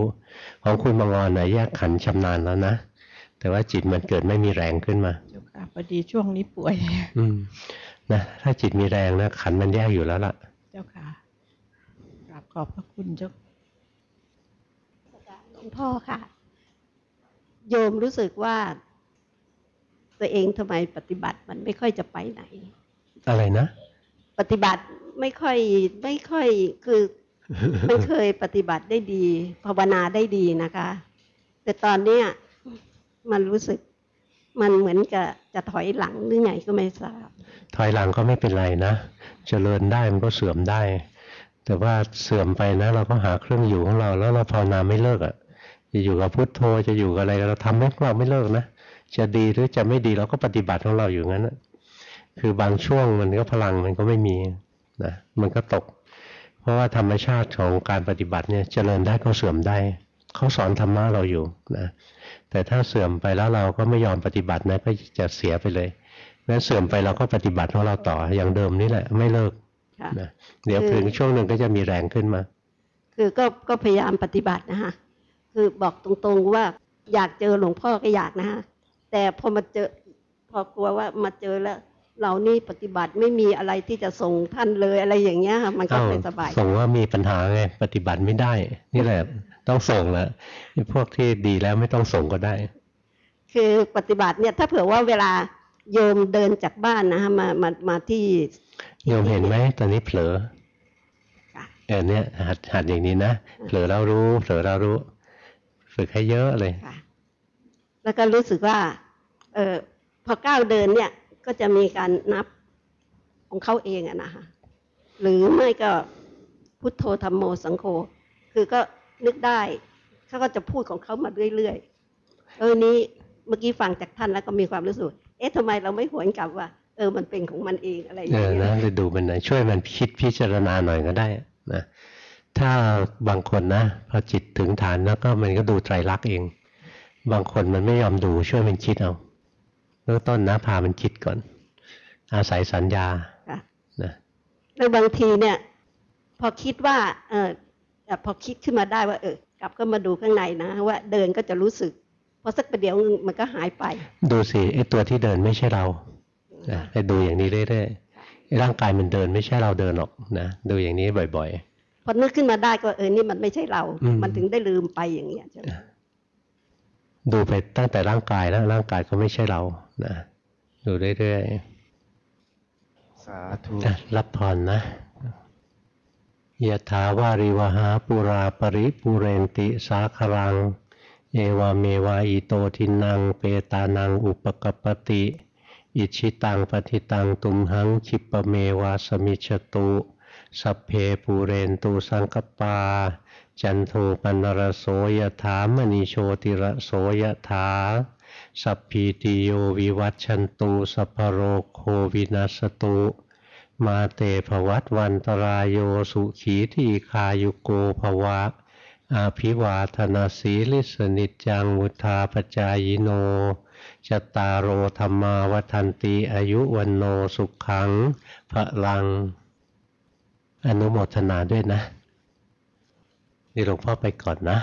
ของคุณบางออนนะแยกขันธ์ชำนาญแล้วนะ แต่ว่าจิตมันเกิดไม่มีแรงขึ้นมาเจ้าค่ะพอดีช่วงนี้ป่วย อืมนะถ้าจิตมีแรงนะขันธ์มันแยกอยู่แล้วล่ะ เจ้าค่ะกราบขอบพระคุณเจ้าหลวงพ่อค่ะ โยมรู้สึกว่า ตัวเองทำไมปฏิบัติมันไม่ค่อยจะไปไหน อะไรนะ ปฏิบัติไม่ค่อยไม่ค่อยคือไม่เคยปฏิบัติได้ดี ภาวนาได้ดีนะคะ แต่ตอนเนี้ย มันรู้สึก มันเหมือนกับจะถอยหลังหรือไงก็ไม่ทราบ ถอยหลังก็ไม่เป็นไรนะเจริญได้มันก็เสื่อมได้ แต่ว่าเสื่อมไปนะ เราก็หาเครื่องอยู่ของเรา แล้วเราภาวนาไม่เลิกอะ่ะจะอยู่กับพุทโธจะอยู่กับอะไรเราทำให้เราไม่เลิกนะจะดีหรือจะไม่ดีเราก็ปฏิบัติของเราอยู่งั้นนะคือบางช่วงมันก็พลังมันก็ไม่มีนะมันก็ตก เพราะว่าธรรมชาติของการปฏิบัติเนี่ยเจริญได้ก็เสื่อมได้ เขาสอนธรรมะเราอยู่นะแต่ถ้าเสื่อมไปแล้วเราก็ไม่ยอมปฏิบัตินะก็จะเสียไปเลยงั้นเสื่อมไปเราก็ปฏิบัติของเราต่ออย่างเดิมนี่แหละ ไม่เลิกค่ะนะเดี๋ยวคือถึงช่วงหนึ่งก็จะมีแรงขึ้นมา คือก็ก็พยายามปฏิบัตินะคะคือบอกตรงๆว่าอยากเจอหลวงพ่อก็อยากนะคะแต่พอมาเจอพอกลัวว่ามาเจอแล้ว เรานี่ปฏิบัติไม่มีอะไรที่จะส่งท่านเลยอะไรอย่างเงี้ยค่ะมันก็เอ้าไม่สบายส่งว่ามีปัญหาไงปฏิบัติไม่ได้ นี่แหละต้องส่งแหละไอ้พวกที่ดีแล้วไม่ต้องส่งก็ได้ คือปฏิบัติเนี่ยถ้าเผื่อว่าเวลาโยมเดินจากบ้านนะคะมามามาที่โยมเห็นไหมตอนนี้เผลอค่ะเออเนี่ยหัดหัดอย่างนี้นะเผลอแล้วรู้เผลอแล้วรู้ ฝึกให้เยอะเลยค่ะแล้วก็รู้สึกว่า เออพอก้าวเดินเนี่ย ก็จะมีการนับของเขาเองอะนะคะหรือไม่ก็พุทโธธรรมโมสังโฆคือก็นึกได้เขาก็จะพูดของเขามาเรื่อยๆเออนี้เมื่อกี้ฟังจากท่านแล้วก็มีความรู้สึกเอ๊ะทำไมเราไม่หวนกลับว่า เออมันเป็นของมันเองอะไรอย่าเองเงี้นะยไปดูมันหน่อยช่วยมันคิดพิจารณาหน่อยก็ได้นะถ้าบางคนนะพอจิตถึงฐานแล้วก็มันก็ดูไตรลักษณ์เอง บางคนมันไม่ยอมดูช่วยมันคิดเอา เริ่มต้นนะพามันคิดก่อน อาศัยสัญญาค่ะนะแล้วบางทีเนี่ย พอคิดว่า เออแต่พอคิดขึ้นมาได้ว่า เออกลับก็มาดูข้างในนะว่าเดินก็จะรู้สึกพอสักประเดี๋ยวมันก็หายไป ดูสิไอ้ตัวที่เดินไม่ใช่เรานะไปดูอย่างนี้เรื่อยๆไอ้ร่างกายมันเดินไม่ใช่เราเดินหรอกนะดูอย่างนี้บ่อยพอนึกขึ้นมาได้ก็เออนี่มันไม่ใช่เราอืมมันถึงได้ลืมไปอย่างเงี้ยใช่ไหมๆดูไปตั้งแต่ร่างกายแล้วร่างกายก็ไม่ใช่เรา นะดูเรื่อยๆ สาธุอะรับพรนะยะถาวาริวหาปุราปริปุเรนติสาครัง เอวาเมวาอิโตทินัง เปตานังอุปกปปติ อิชิตังปฏิตังตุมหังคิปะเมวาสมิชตุสัพเพปูเรนตูสังกปา จันโทปนรโสยถามณีโชติระโสยถา สัพพีติโยวิวัตชันตุสัพโรโควินัสตุมาเตภวัตวันตรายโยสุขีทีคายุโกภวะ อาภิวาธนาสีลิสนิจังมุทาปจายโนจตารโอธรรมาวันติอายุวันโนสุขังพระลัง อนุโมทนาด้วยนะ นี่หลวงพ่อไปก่อนนะ